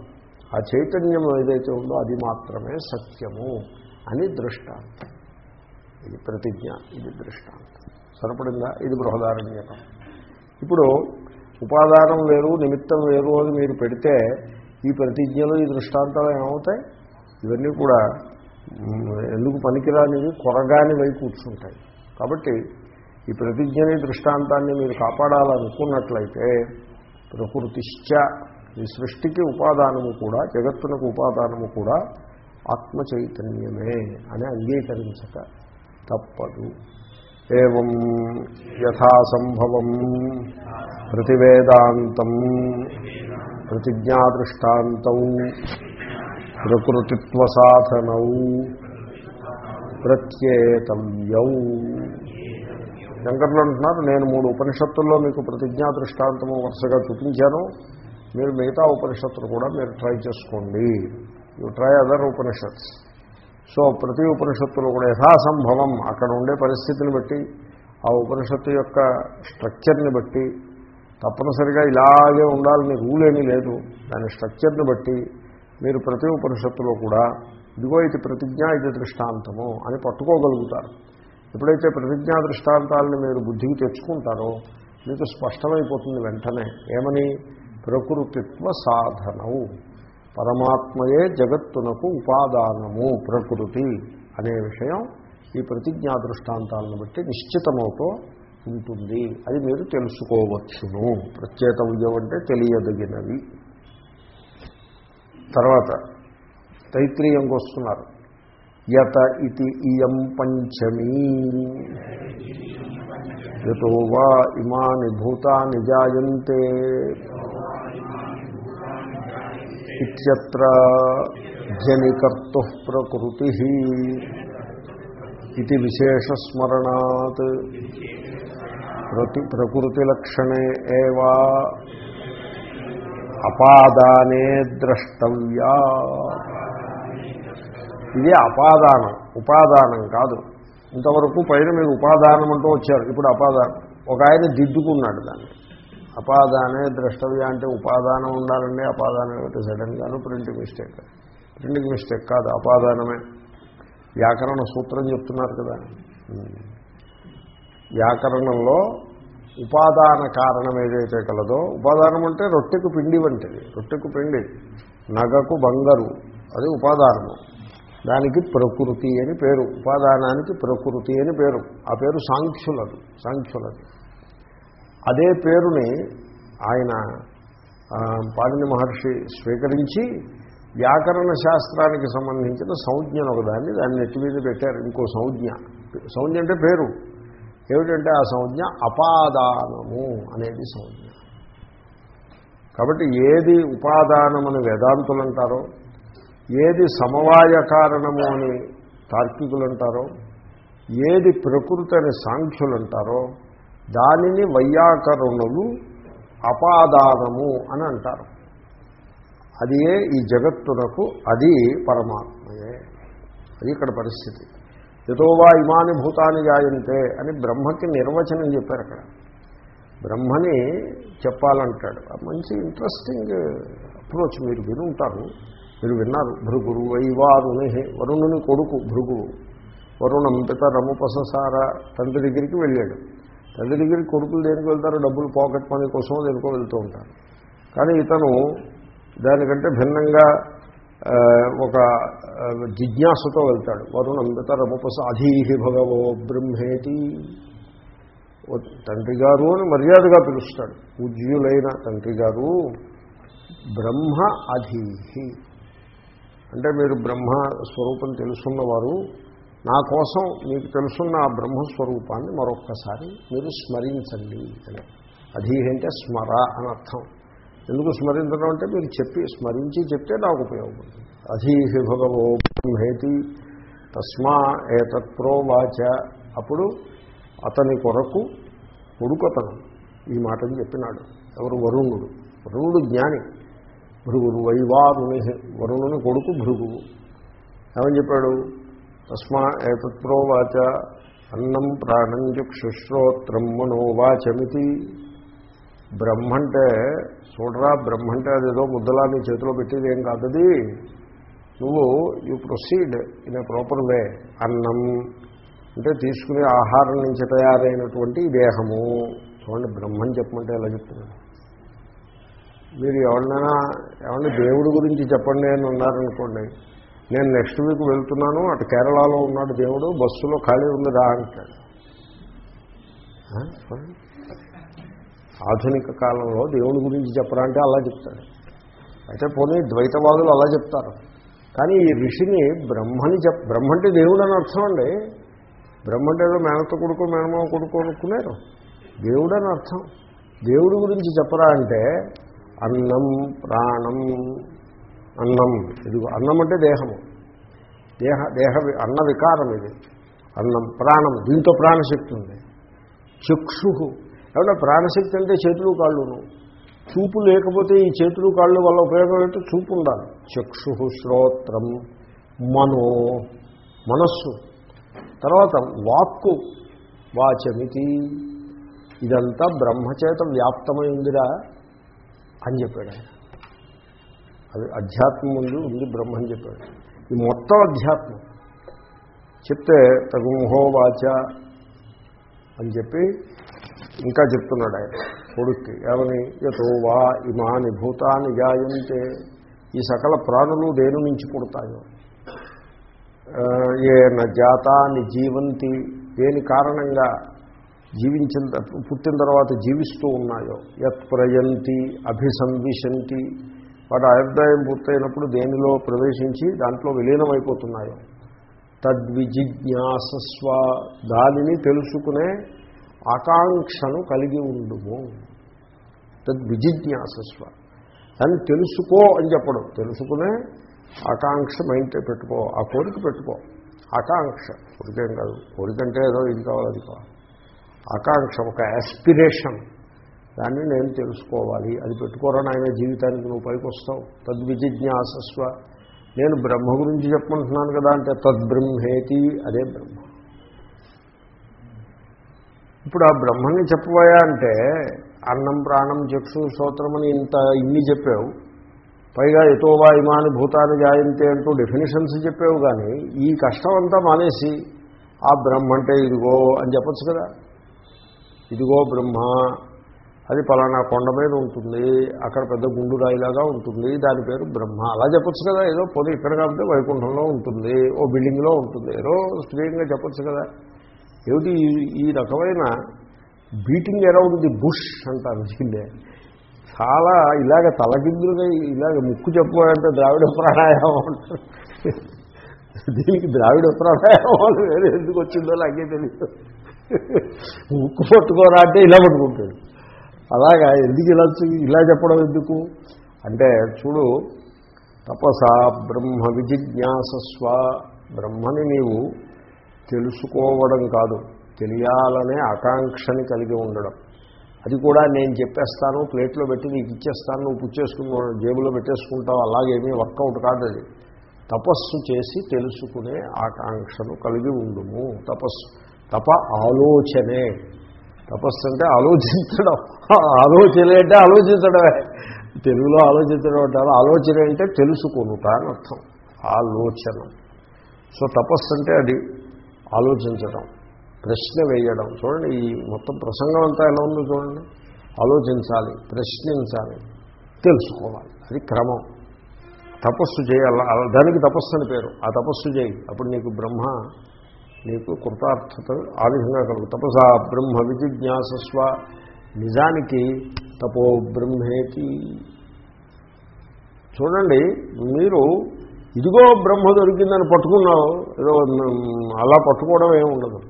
ఆ చైతన్యం ఏదైతే ఉందో అది మాత్రమే సత్యము. అని దృష్టాంతం. ఇది ప్రతిజ్ఞ ఇది దృష్టాంతం. సరిపడిందా? ఇది బృహదారణ్యకం. ఇప్పుడు ఉపాదానం వేరు నిమిత్తం వేరు అని మీరు పెడితే ఈ ప్రతిజ్ఞలు ఈ దృష్టాంతాలు ఏమవుతాయి? ఇవన్నీ కూడా ఎందుకు పనికిరానివి? కొరగాని వై కూర్చుంటాయి. కాబట్టి ఈ ప్రతిజ్ఞని దృష్టాంతాన్ని మీరు కాపాడాలనుకున్నట్లయితే ప్రకృతిశ్చ ఈ సృష్టికి ఉపాదానము కూడా జగత్తునకు ఉపాదానము కూడా ఆత్మ చైతన్యమే అని అంగీకరించక తప్పదు. ఏం యథాసంభవం ప్రతివేదాంతం ప్రతిజ్ఞాదృష్టాంతం ప్రకృతిత్వ సాధనౌ ప్రత్యేతవ్యౌ. శంకర్లు అంటున్నారు నేను మూడు ఉపనిషత్తుల్లో మీకు ప్రతిజ్ఞా దృష్టాంతము వరుసగా చూపించాను. మీరు మిగతా ఉపనిషత్తులు కూడా మీరు ట్రై చేసుకోండి. You try other Upanishads. So ప్రతి ఉపనిషత్తులో కూడా యథాసంభవం అక్కడ ఉండే పరిస్థితిని బట్టి ఆ ఉపనిషత్తు యొక్క స్ట్రక్చర్ని బట్టి తప్పనిసరిగా ఇలాగే ఉండాలని రూల్ ఏమీ లేదు. దాని స్ట్రక్చర్ని బట్టి మీరు ప్రతి ఉపనిషత్తులో కూడా ఇదిగో ఇది ప్రతిజ్ఞ ఇది దృష్టాంతము అని పట్టుకోగలుగుతారు. ఎప్పుడైతే ప్రతిజ్ఞా దృష్టాంతాలను మీరు బుద్ధికి తెచ్చుకుంటారో మీకు స్పష్టమైపోతుంది వెంటనే. ఏమని? ప్రకృతిత్వ సాధనవు పరమాత్మయే జగత్తునకు ఉపాదానము ప్రకృతి అనే విషయం ఈ ప్రతిజ్ఞా దృష్టాంతాలను బట్టి నిశ్చితమవుతూ ఉంటుంది. అది మీరు తెలుసుకోవచ్చును. ప్రత్యేతవ్యం అంటే తెలియదగినవి తర్వాత తైత్రీయంకి వస్తున్నారు. యత ఇది ఇయం పంచమీ. యతో వా ఇమాని భూతాని జాయంతే. ఇత్యత్ర జనికర్తు ప్రకృతి ఇది విశేషస్మరణాత్ ప్రతి ప్రకృతిలక్షణే ఏవా అపాదానే ద్రష్టవ్యా ఇది అపాదానం ఉపాదానం కాదు. ఇంతవరకు పైన మీరు ఉపాదానం అంటూ వచ్చారు ఇప్పుడు అపాదానం. ఒక ఆయన దిద్దుకున్నాడు దాన్ని. అపాదానే ద్రష్టవ్య అంటే ఉపాదానం ఉండాలండి అపాదానం ఏమిటి? సడన్గాను ప్రింటింగ్ మిస్టేక్. ప్రింటింగ్ మిస్టేక్ కాదు అపాదానమే. వ్యాకరణ సూత్రం చెప్తున్నారు కదా. వ్యాకరణంలో ఉపాదాన కారణం ఏదైతే కలదో ఉపాదానం అంటే రొట్టెకు పిండి వంటిది. రొట్టెకు పిండి. నగకు బంగారు. అది ఉపాదానము. దానికి ప్రకృతి అని పేరు. ఉపాదానానికి ప్రకృతి అని పేరు. ఆ పేరు సాంఖ్యులది సాంఖ్యులది. అదే పేరుని ఆయన పాడిని మహర్షి స్వీకరించి వ్యాకరణ శాస్త్రానికి సంబంధించిన సంజ్ఞను ఒకదాన్ని దాన్ని నెట్టి మీద పెట్టారు. ఇంకో సంజ్ఞ. సంజ్ఞ అంటే పేరు. ఏమిటంటే ఆ సంజ్ఞ అపాదానము అనేది సంజ్ఞ. కాబట్టి ఏది ఉపాదానమని వేదాంతులు అంటారో ఏది సమవాయ కారణము అని తార్కికులు అంటారో ఏది ప్రకృతి అని సాంఖ్యులు అంటారో దానిని వైయాకరణులు అపాదానము అని అంటారు. అది ఈ జగత్తునకు అది పరమాత్మయే. అది ఇక్కడ పరిస్థితి. ఎదోవా ఇమాని భూతాన్ని జాయంతే అని బ్రహ్మకి నిర్వచనం చెప్పారు అక్కడ. బ్రహ్మని చెప్పాలంటాడు. మంచి ఇంట్రెస్టింగ్ అప్రోచ్ మీరు వినుంటారు. మీరు విన్నారు. భృగురు వైవారుని వరుణుని కొడుకు భృగువు వరుణం పితరముపససార తండ్రి దగ్గరికి వెళ్ళాడు. తండ్రి దగ్గరికి కొడుకులు దేనికి వెళ్తారు డబ్బులు పాకెట్ మనీ కోసం దేనికో వెళ్తూ ఉంటారు. కానీ ఇతను దానికంటే భిన్నంగా ఒక జిజ్ఞాసతో వెళ్తాడు. వరుణం పితరముపస అధీహి భగవో బ్రహ్మేతి. ఓ తండ్రి గారు అని మర్యాదగా పిలుస్తాడు. పూజ్యులైన తండ్రి గారు బ్రహ్మ అధీహి అంటే మీరు బ్రహ్మ స్వరూపం తెలుసున్నవారు నా కోసం మీకు తెలుసున్న ఆ బ్రహ్మస్వరూపాన్ని మరొక్కసారి మీరు స్మరించండి అని అధీహి అంటే స్మర అని అర్థం. ఎందుకు స్మరించడం అంటే మీరు చెప్పి స్మరించి చెప్తే నాకు ఉపయోగపడుతుంది. అధీహి భగవో బ్రహ్మేతి తస్మా ఏతత్ ప్రోవాచ అప్పుడు అతని కొరకు కొడుకతను ఈ మాటని చెప్పినాడు. ఎవరు? వరుణుడు. వరుణుడు జ్ఞాని. భృగుడు వైవారుని వరుణుని కొడుకు భృగువు. ఏమని చెప్పాడు? తస్మా ఏతత్ ప్రోవాచ అన్నం ప్రాణం చక్షుశ్రోత్రం మనోవాచమితి బ్రహ్మంటే చూడరా బ్రహ్మంటే అదేదో ముద్దలా నీ చేతిలో పెట్టేది ఏం కాదది నువ్వు you proceed in a proper way అన్నం. అంటే తీసుకునే ఆహారం నుంచి తయారైనటువంటి దేహము. చూడండి బ్రహ్మని చెప్పమంటే ఎలా చెప్తున్నాడు మీరు ఎవరినైనా ఏమన్నా దేవుడి గురించి చెప్పండి అని ఉన్నారనుకోండి నేను నెక్స్ట్ వీక్ వెళ్తున్నాను అటు కేరళలో ఉన్నాడు దేవుడు బస్సులో ఖాళీ ఉంది రా అంటాడు ఆధునిక కాలంలో దేవుడి గురించి చెప్పరా అంటే అలా చెప్తాడు. అయితే పోనీ ద్వైతవాదులు అలా చెప్తారు. కానీ ఈ ఋషిని బ్రహ్మని చెప్ బ్రహ్మ అంటే దేవుడు అని అర్థం అండి. బ్రహ్మ అంటే ఏదో మేనత కొడుకు మేనమావ కొడుకు అనుకున్నారు. దేవుడు అని అర్థం. దేవుడి గురించి చెప్పరా అంటే అన్నం ప్రాణం అన్నం. ఇదిగో అన్నం అంటే దేహము. దేహ దేహ అన్న వికారం ఇది. అన్నం ప్రాణం దీంతో ప్రాణశక్తి ఉంది. చక్షు ఏమన్నా ప్రాణశక్తి అంటే చేతులు కాళ్ళును. చూపు లేకపోతే ఈ చేతులు కాళ్ళు వల్ల ఉపయోగం ఏంటో చూపు ఉండాలి. చక్షు శ్రోత్రం. మనో. మనస్సు. తర్వాత వాక్కు. వాచమితి. ఇదంతా బ్రహ్మచేత వ్యాప్తమైందిరా అని చెప్పాడు ఆయన. అది అధ్యాత్మం ఉంది ఉంది బ్రహ్మని చెప్పాడు. ఈ మొత్తం అధ్యాత్మం. చెప్తే తగుంహో వాచ అని చెప్పి ఇంకా చెప్తున్నాడు ఆయన కొడుక్కి. ఏమని? యతో వా ఇమాని భూతాన్ని జాయంతే. ఈ సకల ప్రాణులు దేని నుంచి పుడతాయో? ఏ జాతాన్ని జీవంతి. దేని కారణంగా జీవించిన పుట్టిన తర్వాత జీవిస్తూ ఉన్నాయో? యత్ ప్రయంతి అభిసంవిశంతి. వాటి అభిప్రాయం పూర్తయినప్పుడు దేనిలో ప్రవేశించి దాంట్లో విలీనమైపోతున్నాయి. తద్విజిజ్ఞాసస్వ. దానిని తెలుసుకునే ఆకాంక్షను కలిగి ఉండుము. తద్విజిజ్ఞాసస్వ. దాన్ని తెలుసుకో అని చెప్పడం. తెలుసుకునే ఆకాంక్ష మైండ్ పెట్టుకో. ఆ కోరిక పెట్టుకో. ఆకాంక్ష. కోరికేం కాదు. కోరికంటే ఏదో ఇది కావాలి అది కావాలి. ఆకాంక్ష ఒక యాస్పిరేషన్ దాన్ని నేను తెలుసుకోవాలి. అది పెట్టుకోరా ఆయన జీవితానికి నువ్వు పైకి వస్తావు. తద్విజిజ్ఞాసస్వ. నేను బ్రహ్మ గురించి చెప్పమంటున్నాను కదా అంటే తద్బ్రహ్మేతి అదే బ్రహ్మ. ఇప్పుడు ఆ బ్రహ్మని చెప్పబోయా అంటే అన్నం ప్రాణం చక్షు శ్రోత్రం అని ఇంత ఇన్ని చెప్పావు. పైగా ఎతోవా ఇమాని భూతాన్ని జాయంతే అంటూ డెఫినేషన్స్ చెప్పావు కానీ ఈ కష్టం అంతా మానేసి ఆ బ్రహ్మ అంటే ఇదిగో అని చెప్పచ్చు కదా. ఇదిగో బ్రహ్మ. అది పలానా కొండ మీద ఉంటుంది అక్కడ పెద్ద గుండురాయిలాగా ఉంటుంది దాని పేరు బ్రహ్మ. అలా చెప్పొచ్చు కదా ఏదో పొద్దు ఇక్కడ కాబట్టి వైకుంఠంలో ఉంటుంది ఓ బిల్డింగ్లో ఉంటుంది. ఏదో స్త్రీయంగా చెప్పచ్చు కదా. ఏమిటి ఈ- రకమైన బీటింగ్ అరౌండ్ ది బుష్ అంటారు దీన్నే. చాలా ఇలాగ తలకిందులుగా ఇలాగ ముక్కు చెప్పుకోవాలంటే ద్రావిడ ప్రాణాయామం అంటారు. దీనికి ద్రావిడ ప్రాణాయామాలు వేరే ఎందుకు వచ్చిందో నాకే తెలియదు ముక్కు పట్టుకోరా అంటే ఇలా పట్టుకుంటాడు. అలాగా ఎందుకు ఇలా ఇలా చెప్పడం ఎందుకు? అంటే చూడు తపస బ్రహ్మ విజిజ్ఞాసస్వ బ్రహ్మని నీవు తెలుసుకోవడం కాదు. తెలియాలనే ఆకాంక్షని కలిగి ఉండడం. అది కూడా నేను చెప్పేస్తాను ప్లేట్లో పెట్టి నీకు ఇచ్చేస్తాను నువ్వు పుచ్చేసుకుని జేబులో పెట్టేసుకుంటావు అలాగేమీ వర్కౌట్ కాదు అది. తపస్సు చేసి తెలుసుకునే ఆకాంక్షను కలిగి ఉండుము. తపస్సు తప ఆలోచనే. తపస్సు అంటే ఆలోచించడం. ఆలోచన అంటే ఆలోచించడమే. తెలుగులో ఆలోచించడం అంటారు. ఆలోచన అంటే తెలుసుకునుట అని అర్థం. ఆలోచన. సో తపస్సు అంటే అది ఆలోచించడం. ప్రశ్న వేయడం. చూడండి ఈ మొత్తం ప్రసంగం అంతా ఎలా ఉందో చూడండి. ఆలోచించాలి ప్రశ్నించాలి తెలుసుకోవాలి. అది క్రమం. తపస్సు చేయాలి అలా- దానికి తపస్సు అని పేరు. ఆ తపస్సు చేయి. అప్పుడు నీకు బ్రహ్మ నీకు కృతార్థత ఆ విధంగా కలుగు. తపస బ్రహ్మ విజిజ్ఞాసస్వ. నిజానికి తపో బ్రహ్మేతి. చూడండి మీరు ఇదిగో బ్రహ్మ దొరికిందని పట్టుకున్నావు. ఏదో అలా పట్టుకోవడం ఏమి ఉండదు.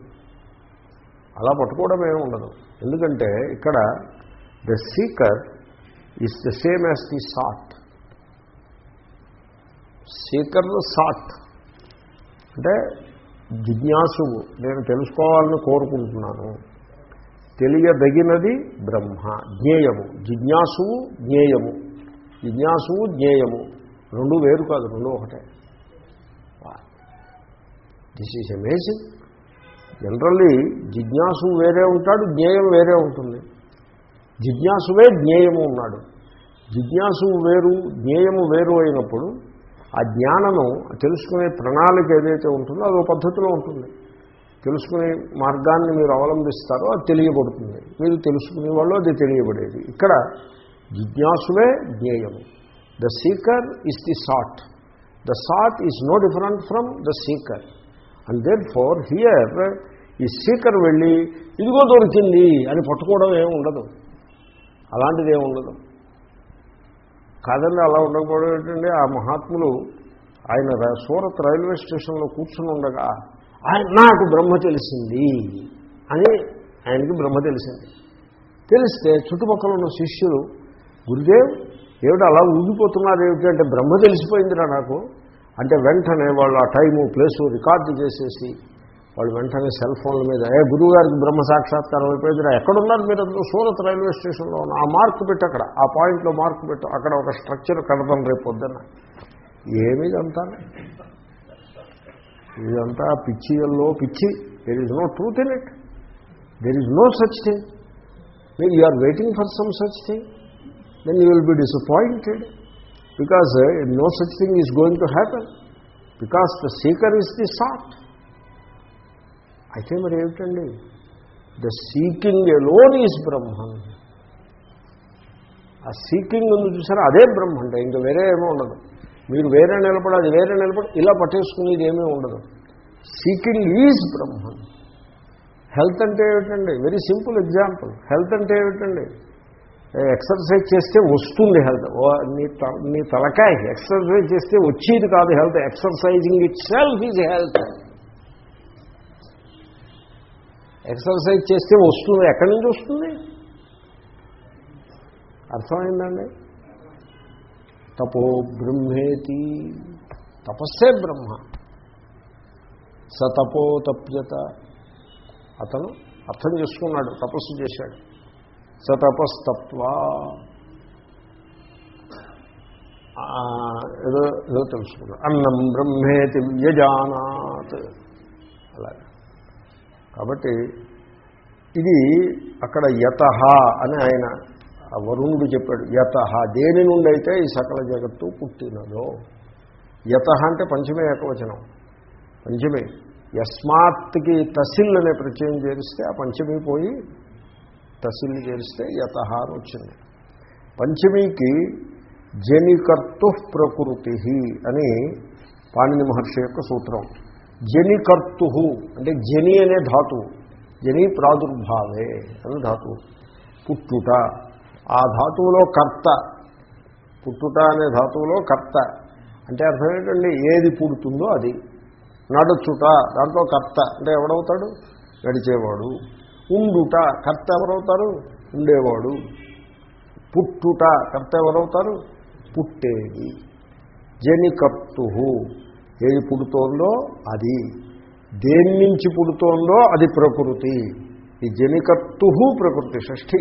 అలా పట్టుకోవడం ఏమి ఉండదు. ఎందుకంటే ఇక్కడ the seeker is the same as the sought. Seeker sought. అంటే జిజ్ఞాసువు. నేను తెలుసుకోవాలని కోరుకుంటున్నాను. తెలియదగినది బ్రహ్మ జ్ఞేయము. జిజ్ఞాసువు జ్ఞేయము. జిజ్ఞాసువు జ్ఞేయము. రెండు వేరు కాదు రెండు ఒకటే. దిస్ ఈజ్ అమేజింగ్ జనరల్లీ జిజ్ఞాసు వేరే ఉంటాడు జ్ఞేయం వేరే ఉంటుంది. జిజ్ఞాసువే జ్ఞేయము ఉన్నాడు. జిజ్ఞాసు వేరు జ్ఞేయము వేరు అయినప్పుడు ఆ జ్ఞానము తెలుసుకునే ప్రణాళిక ఏదైతే ఉంటుందో అదో పద్ధతిలో ఉంటుంది. తెలుసుకునే మార్గాన్ని మీరు అవలంబిస్తారో అది తెలియబడుతుంది. మీరు తెలుసుకునే వాళ్ళు అది తెలియబడేది. ఇక్కడ జిజ్ఞాసువే జ్ఞేయము. The seeker is the sought the sought is no different from the seeker and therefore here ఈ సీకర్ వెళ్ళి ఇదిగో దొరికింది అని పట్టుకోవడం ఏమి ఉండదు. అలాంటిది ఏమి ఉండదు. కాదండి అలా ఉండకపోవడం ఏంటంటే ఆ మహాత్ములు ఆయన సూరత్ రైల్వే స్టేషన్లో కూర్చుని ఉండగా ఆయన నాకు బ్రహ్మ తెలిసింది అని ఆయనకి బ్రహ్మ తెలిసింది. తెలిస్తే చుట్టుపక్కల ఉన్న శిష్యులు గురుదేవ్ ఏమిటి అలా ఊగిపోతున్నారు? ఏమిటి అంటే బ్రహ్మ తెలిసిపోయిందిరా నాకు. అంటే వెంటనే వాళ్ళు ఆ టైము ప్లేసు రికార్డు చేసేసి వాళ్ళు వెంటనే సెల్ ఫోన్ల మీద ఏ గురువు గారికి బ్రహ్మ సాక్షాత్కారం అయిపోయిందిరా ఎక్కడున్నారు మీరు? సూరత్ రైల్వే స్టేషన్లో ఉన్న ఆ మార్క్ పెట్టు అక్కడ ఆ పాయింట్లో మార్క్ పెట్టు అక్కడ ఒక స్ట్రక్చర్ కడతాం రేపు పొద్దున్న ఏమి ఇదంతా? ఇదంతా పిచ్చిలో పిచ్చి. There is no truth in it there is no such thing మీరు you are waiting for some such thing then you will be disappointed because no such thing is going to happen because the seeker is the sought అయితే మరి ఏమిటండి the seeking alone is Brahman ఆ seeking ఉంది చూసారా? అదే బ్రహ్మ అంటే ఇంకా వేరే ఏమీ ఉండదు. మీరు వేరే నిలబడి అది వేరే నిలబడి ఇలా పట్టేసుకునేది ఏమీ ఉండదు. సీకింగ్ ఈజ్ బ్రహ్మన్ హెల్త్ అంటే ఏమిటండి? వెరీ సింపుల్ ఎగ్జాంపుల్ హెల్త్ అంటే ఏమిటండి? ఎక్సర్సైజ్ చేస్తే వస్తుంది హెల్త్ నీ త- నీ తలకాయ ఎక్సర్సైజ్ చేస్తే వచ్చేది కాదు health exercising itself is health exercise చేస్తే వస్తుంది. ఎక్కడి నుంచి వస్తుంది? అర్థమైందండి? తపో బ్రహ్మేతి. తపస్సే బ్రహ్మ. సతపో తప్యత. అతను అర్థం చేసుకున్నాడు తపస్సు చేశాడు. సతపస్తత్వ ఏదో ఏదో తెలుసుకున్నాడు. అన్నం బ్రహ్మేతి వ్యజానాత్. అలాగే. కాబట్టి ఇది అక్కడ యత అని ఆయన ఆ వరుణుడు చెప్పాడు. యత దేని నుండి అయితే ఈ సకల జగత్తు పుట్టినదో. యత అంటే పంచమే ఏకవచనం. పంచమే. యస్మాత్కి తసిల్ అనే ప్రత్యయం చేరిస్తే ఆ పంచమి పోయి తసిల్ చేరిస్తే యత అని వచ్చింది. పంచమికి జనికర్తు ప్రకృతి అని పాణిని మహర్షి యొక్క సూత్రం. జనికర్తు అంటే జని అనే ధాతువు జని ప్రాదుర్భావే అని ధాతువు. పుట్టుట ఆ ధాతువులో కర్త పుట్టుట అనే ధాతువులో కర్త అంటే అర్థం ఏంటండి ఏది పుడుతుందో అది. నడుచుట దాంట్లో కర్త అంటే ఎవడవుతాడు? నడిచేవాడు. ఉండుట కర్త ఎవరవుతారు? ఉండేవాడు. పుట్టుట కర్త ఎవరవుతారు? పుట్టేది. జనికర్తు. ఏది పుడుతోందో అది. దేని నుంచి పుడుతోందో అది ప్రకృతి. ఈ జనికత్తు ప్రకృతి షష్ఠి.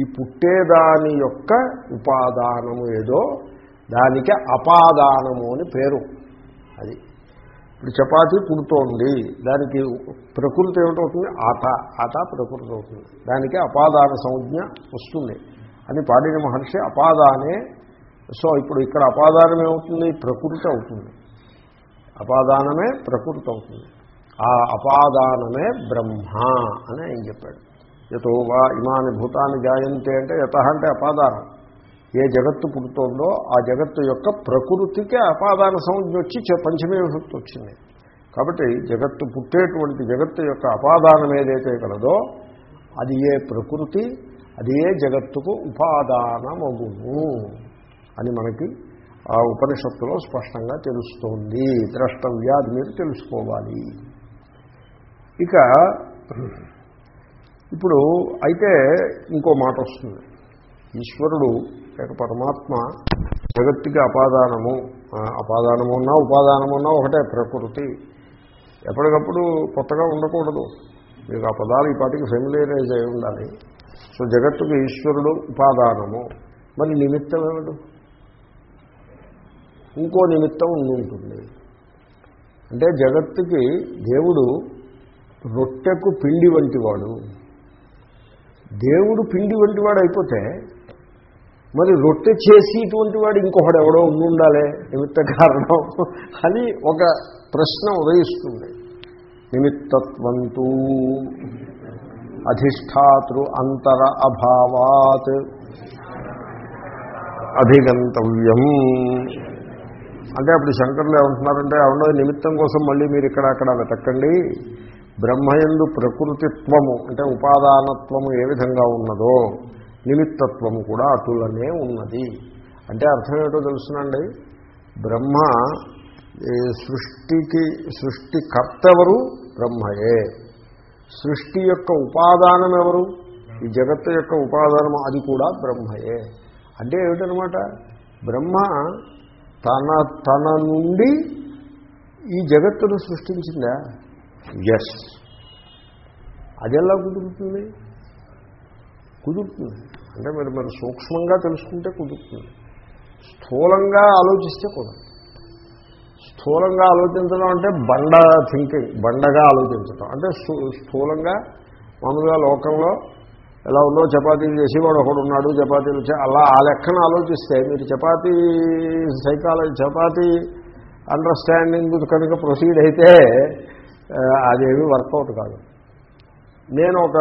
ఈ పుట్టేదాని యొక్క ఉపాదానము ఏదో దానికి అపాదానము అని పేరు. అది. ఇప్పుడు చపాతి పుడుతోంది దానికి ప్రకృతి ఏమిటవుతుంది ఆట. ఆట ప్రకృతి అవుతుంది. దానికి అపాదాన సంజ్ఞ వస్తుంది. అని పాడిన మహర్షి అపాదానే సో ఇప్పుడు ఇక్కడ అపాదానం ఏమవుతుంది? ప్రకృతి అవుతుంది. అపాదానమే ప్రకృతి అవుతుంది ఆ అపాదానమే బ్రహ్మ అని ఆయన చెప్పాడు. యతో వా ఇమాని భూతాన్ని జాయంతే అంటే యత అంటే అపాదానం. ఏ జగత్తు పుడుతోందో ఆ జగత్తు యొక్క ప్రకృతికి అపాదాన సంజ్ఞ వచ్చి చ- పంచమీ విభక్తి వచ్చింది. కాబట్టి జగత్తు పుట్టేటువంటి జగత్తు యొక్క అపాదానం ఏదైతే కలదో అది ఏ ప్రకృతి అది ఏ జగత్తుకు ఉపాదానమగును అని మనకి ఆ ఉపనిషత్తులో స్పష్టంగా తెలుస్తోంది. ద్రష్టవ్యాధి మీరు తెలుసుకోవాలి. ఇక ఇప్పుడు అయితే ఇంకో మాట వస్తుంది. ఈశ్వరుడు లేక పరమాత్మ జగత్తుకి అపాదానము. అపాదానము ఉన్నా ఉపాదానము ఉన్నా ఒకటే ప్రకృతి. ఎప్పటికప్పుడు కొత్తగా ఉండకూడదు. మీకు ఆ పదాలు ఈ పాటికి ఫెమిలియరైజ్ అయి ఉండాలి. సో జగత్తుకు ఈశ్వరుడు ఉపాదానము. మరి నిమిత్తం ఏమిటి? ఇంకో నిమిత్తం ఉండి ఉంటుంది అంటే జగత్తుకి దేవుడు రొట్టెకు పిండి వంటివాడు. దేవుడు పిండి వంటివాడు అయిపోతే మరి రొట్టె చేసేటువంటి వాడు ఇంకొకడు ఎవడో ఉండి ఉండాలి నిమిత్త కారణం అని ఒక ప్రశ్న ఉదయిస్తుంది. నిమిత్తత్వంతు అధిష్టాతృ అంతర అభావాత్. అధిగంతవ్యం అంటే అప్పుడు శంకర్లు ఏమంటున్నారంటే అవునో నిమిత్తం కోసం మళ్ళీ మీరు ఇక్కడ అక్కడ వెతకండి. బ్రహ్మయందు ప్రకృతిత్వము అంటే ఉపాదానత్వము ఏ విధంగా ఉన్నదో నిమిత్తత్వము కూడా అటులనే ఉన్నది. అంటే అర్థం ఏమిటో తెలుసునండి? బ్రహ్మ ఈ సృష్టికి సృష్టికర్త ఎవరు? బ్రహ్మయే. సృష్టి యొక్క ఉపాదానం ఎవరు? ఈ జగత్తు యొక్క ఉపాదానం అది కూడా బ్రహ్మయే. అంటే ఏమిటనమాట? బ్రహ్మ తన తన నుండి ఈ జగత్తును సృష్టించిందా? ఎస్ అది ఎలా కుదురుతుంది? కుదురుతుంది. అంటే మీరు మీరు సూక్ష్మంగా తెలుసుకుంటే కుదురుతుంది. స్థూలంగా ఆలోచిస్తే కుదరదు. స్థూలంగా ఆలోచించడం అంటే బండ థింకింగ్ బండగా ఆలోచించడం. అంటే స్థూ- స్థూలంగా మామూలుగా లోకంలో ఎలా ఉందో చపాతీలు చేసేవాడు ఒకడు ఉన్నాడు చపాతీలు అలా ఆ లెక్కన ఆలోచిస్తే మీరు చపాతీ సైకాలజీ చపాతీ అండర్స్టాండింగ్ కనుక ప్రొసీడ్ అయితే అదేమీ వర్కౌట్ కాదు. నేను ఒక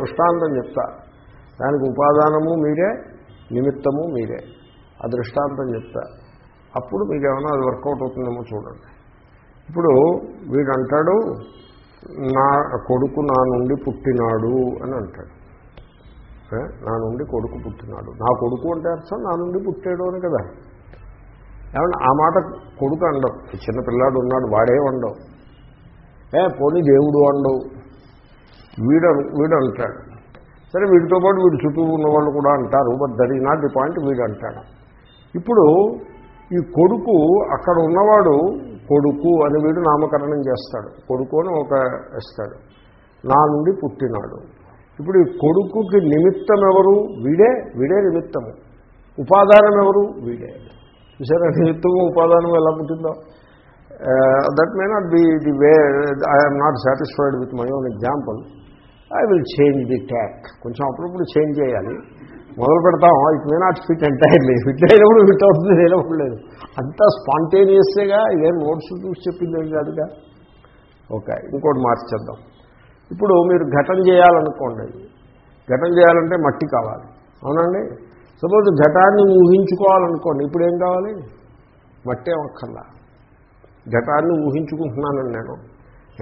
దృష్టాంతం చెప్తా. దానికి ఉపాదానము మీరే నిమిత్తము మీరే. ఆ దృష్టాంతం చెప్తా. అప్పుడు మీకు ఏమైనా అది వర్కౌట్ అవుతుందేమో చూడండి. ఇప్పుడు వీడు అంటాడు నా కొడుకు నా నుండి పుట్టినాడు అని అంటాడు. నా నుండి కొడుకు పుట్టినాడు. నా కొడుకు అంటే అర్థం నా నుండి పుట్టాడు అని కదా. ఏమన్నా ఆ మాట కొడుకు అండవు. చిన్న పిల్లాడు ఉన్నాడు వాడే వండవు. ఏ పోనీ దేవుడు వండవు. వీడు వీడు అంటాడు సరే వీడితో పాటు వీడు చుట్టూ ఉన్నవాళ్ళు కూడా అంటారు but that is not the point వీడు అంటాడు ఇప్పుడు ఈ కొడుకు అక్కడ ఉన్నవాడు కొడుకు అని వీడు నామకరణం చేస్తాడు. కొడుకు అని ఒక ఇస్తాడు నా నుండి పుట్టినాడు. ఇప్పుడు ఈ కొడుకుకి నిమిత్తం ఎవరు వీడే వీడే నిమిత్తము. ఉపాదానం ఎవరు వీడే. చూసారా నిమిత్తము ఉపాదానం ఎలా పుట్టిందో? That may not be the way I'm not satisfied with my own example I will change the tack కొంచెం అప్పుడప్పుడు చేంజ్ చేయాలి. మొదలు పెడతాం it may not fit entirely fit అయినప్పుడు ఫిట్ అవుతుంది లేనప్పుడు లేదు. అంతా స్పాంటేనియస్గా ఇదేం నోట్స్ చూసి చెప్పింది ఏం కాదుగా? ఓకే ఇంకోటి మార్చేద్దాం ఇప్పుడు మీరు ఘటన చేయాలనుకోండి. ఘటన చేయాలంటే మట్టి కావాలి. అవునండి? సపోజ్ ఘటాన్ని ఊహించుకోవాలనుకోండి. ఇప్పుడు ఏం కావాలి? మట్టి ఒక్కర్లా ఘటాన్ని ఊహించుకుంటున్నానండి నేను.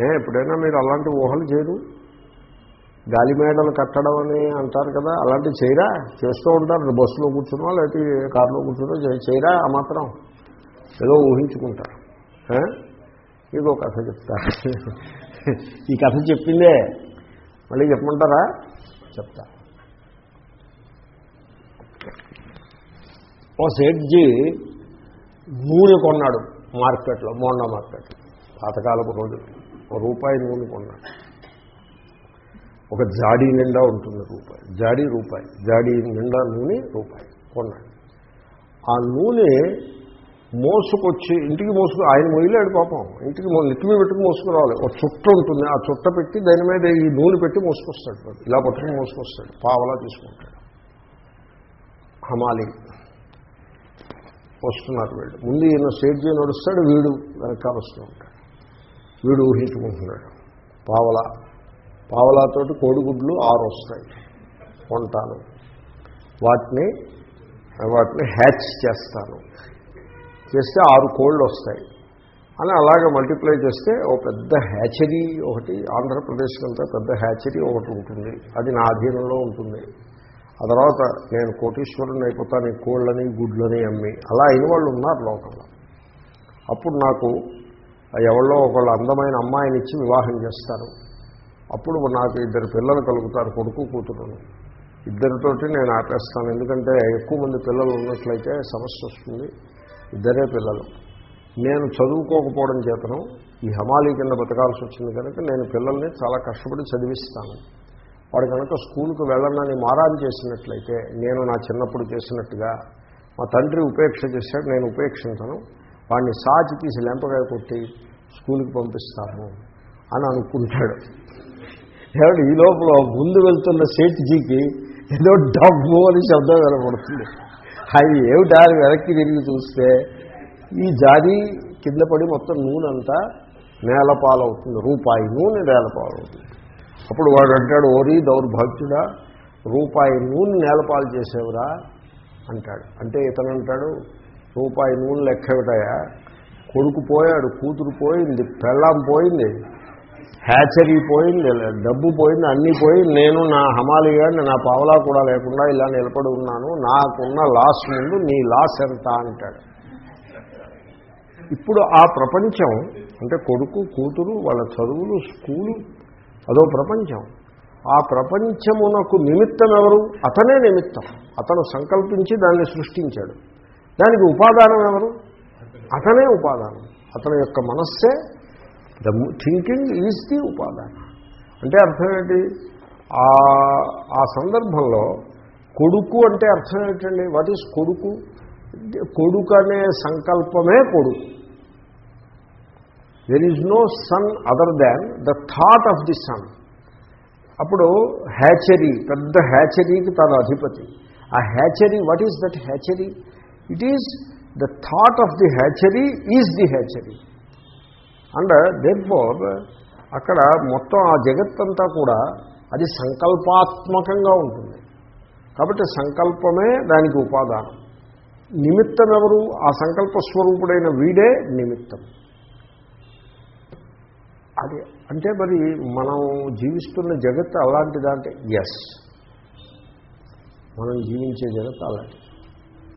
ఏ ఎప్పుడైనా మీరు అలాంటి ఊహలు చేయరు. గాలిమేడలు కట్టడం అని అంటారు కదా అలాంటివి చేయరా? చేస్తూ ఉంటారు. బస్సులో కూర్చున్నా లేకపోతే కారులో కూర్చున్నా చేయరా? ఆ మాత్రం ఏదో ఊహించుకుంటారు. మీకు ఒక కథ చెప్తా ఈ కథ చెప్పిందే. మళ్ళీ చెప్పమంటారా? చెప్తా. ఓ సేట్జీ నూనె కొన్నాడు మార్కెట్లో మోండా మార్కెట్ పాతకాలపు రోజు ఒక రూపాయి నూనె కొన్నాడు. ఒక జాడీ నిండా ఉంటుంది రూపాయి. జాడీ రూపాయి. జాడీ నిండా నూనె రూపాయి కొన్నాడు. ఆ నూనె మోసుకొచ్చి ఇంటికి మోసుకు ఆయన మొయ్యలేడు పాపం. ఇంటికి మొ- మీద పెట్టుకుని మోసుకురావాలి. ఒక చుట్ట ఉంటుంది. ఆ చుట్ట పెట్టి దాని మీద ఈ నూనె పెట్టి మోసుకొస్తాడు ఇలా పట్టుకుని మోసుకొస్తాడు. పావలా తీసుకుంటాడు. హమాలి. వస్తున్నారు వీళ్ళు. ముందు ఈయన స్టేజ్ నడుస్తాడు వీడు వెనకాల వస్తూ ఉంటాడు. వీడు ఊహించుకుంటున్నాడు. పావలా. పావలాతోటి కోడిగుడ్లు ఆరు వస్తాయి. కొంటాను. వాటిని వాటిని హ్యాచ్ చేస్తాను. చేస్తే ఆరు కోళ్ళు వస్తాయి అని అలాగే మల్టిప్లై చేస్తే ఓ పెద్ద హ్యాచరీ ఒకటి ఆంధ్రప్రదేశ్కి అంతా పెద్ద హ్యాచరీ ఒకటి ఉంటుంది. అది నా అధీనంలో ఉంటుంది. ఆ తర్వాత నేను కోటీశ్వరుని అయిపోతాను కోళ్ళని గుడ్లని అమ్మి. అలా అయిన వాళ్ళు ఉన్నారు లోకంలో. అప్పుడు నాకు ఎవరో ఒకళ్ళు అందమైన అమ్మాయిని ఇచ్చి వివాహం చేస్తారు. అప్పుడు నాకు ఇద్దరు పిల్లలు కలుగుతారు కొడుకు కూతురును. ఇద్దరితోటి నేను ఆపేస్తాను. ఎందుకంటే ఎక్కువ మంది పిల్లలు ఉన్నట్లయితే సమస్య వస్తుంది. ఇద్దరే పిల్లలు. నేను చదువుకోకపోవడం చేతను ఈ హమాలీ కింద బతకాల్సి వచ్చింది కనుక నేను పిల్లల్ని చాలా కష్టపడి చదివిస్తాను. వాడు కనుక స్కూల్కి వెళ్ళనని మారాన్ చేసినట్లయితే నేను నా చిన్నప్పుడు చేసినట్టుగా మా తండ్రి ఉపేక్ష చేశాడు నేను ఉపేక్షించను. వాడిని సాచి తీసి లెంపకాయ కొట్టి స్కూల్కి పంపిస్తాను అని అనుకుంటాడు. ఏమంటే ఈ లోపల ముందు వెళ్తున్న సేట్జీకి ఏదో డబ్బు అని శబ్దం వినపడుతుంది. అవి ఏమిటా అని వెనక్కి తిరిగి చూస్తే ఈ జాతి కింద పడి మొత్తం నూనె అంతా నేలపాలవుతుంది రూపాయి నూనె నేలపాలవుతుంది. అప్పుడు వాడు అంటాడు ఓరి దౌర్భాగ్యుడా రూపాయి నూనె నేలపాలు చేసేవరా అంటాడు. అంటే ఇతను అంటాడు రూపాయి నూనె లెక్క ఏమిటాయా కొడుకు పోయాడు కూతురు పోయింది పెళ్ళాం పోయింది. హ్యాచరీ పోయింది డబ్బు పోయింది అన్నీ పోయి నేను నా హమాలిగా నా పావలా కూడా లేకుండా ఇలా నిలబడి ఉన్నాను. నాకున్న లాస్ ముందు నీ లాస్ ఎంత అంటాడు. ఇప్పుడు ఆ ప్రపంచం అంటే కొడుకు కూతురు వాళ్ళ చదువులు స్కూలు అదో ప్రపంచం. ఆ ప్రపంచమునకు నిమిత్తం ఎవరు? అతనే నిమిత్తం. అతను సంకల్పించి దాన్ని సృష్టించాడు. దానికి ఉపాదానం ఎవరు? అతనే ఉపాదానం. అతని యొక్క మనస్సే ద థింకింగ్ ఈజ్ ది ఉపాదానం అంటే అర్థం ఏంటి? ఆ- ఆ సందర్భంలో కొడుకు అంటే అర్థం ఏంటండి? వాట్ ఈజ్ కొడుకు? కొడుకు అనే సంకల్పమే కొడుకు. There is no son other than the thought of the son అప్పుడు హ్యాచరీ పెద్ద హ్యాచరీకి తన అధిపతి. ఆ hatchery what is that hatchery it is the thought of the hatchery is the hatchery and therefore అక్కడ మొత్తం ఆ జగత్తంతా కూడా అది సంకల్పాత్మకంగా ఉంటుంది. కాబట్టి సంకల్పమే దానికి ఉపాదానం. నిమిత్తం ఎవరు? ఆ సంకల్ప స్వరూపుడైన వీడే నిమిత్తం. అది అంటే మరి మనం జీవిస్తున్న జగత్తు అలాంటిదంటే ఎస్ మనం జీవించే జగత్తు అలాంటిది.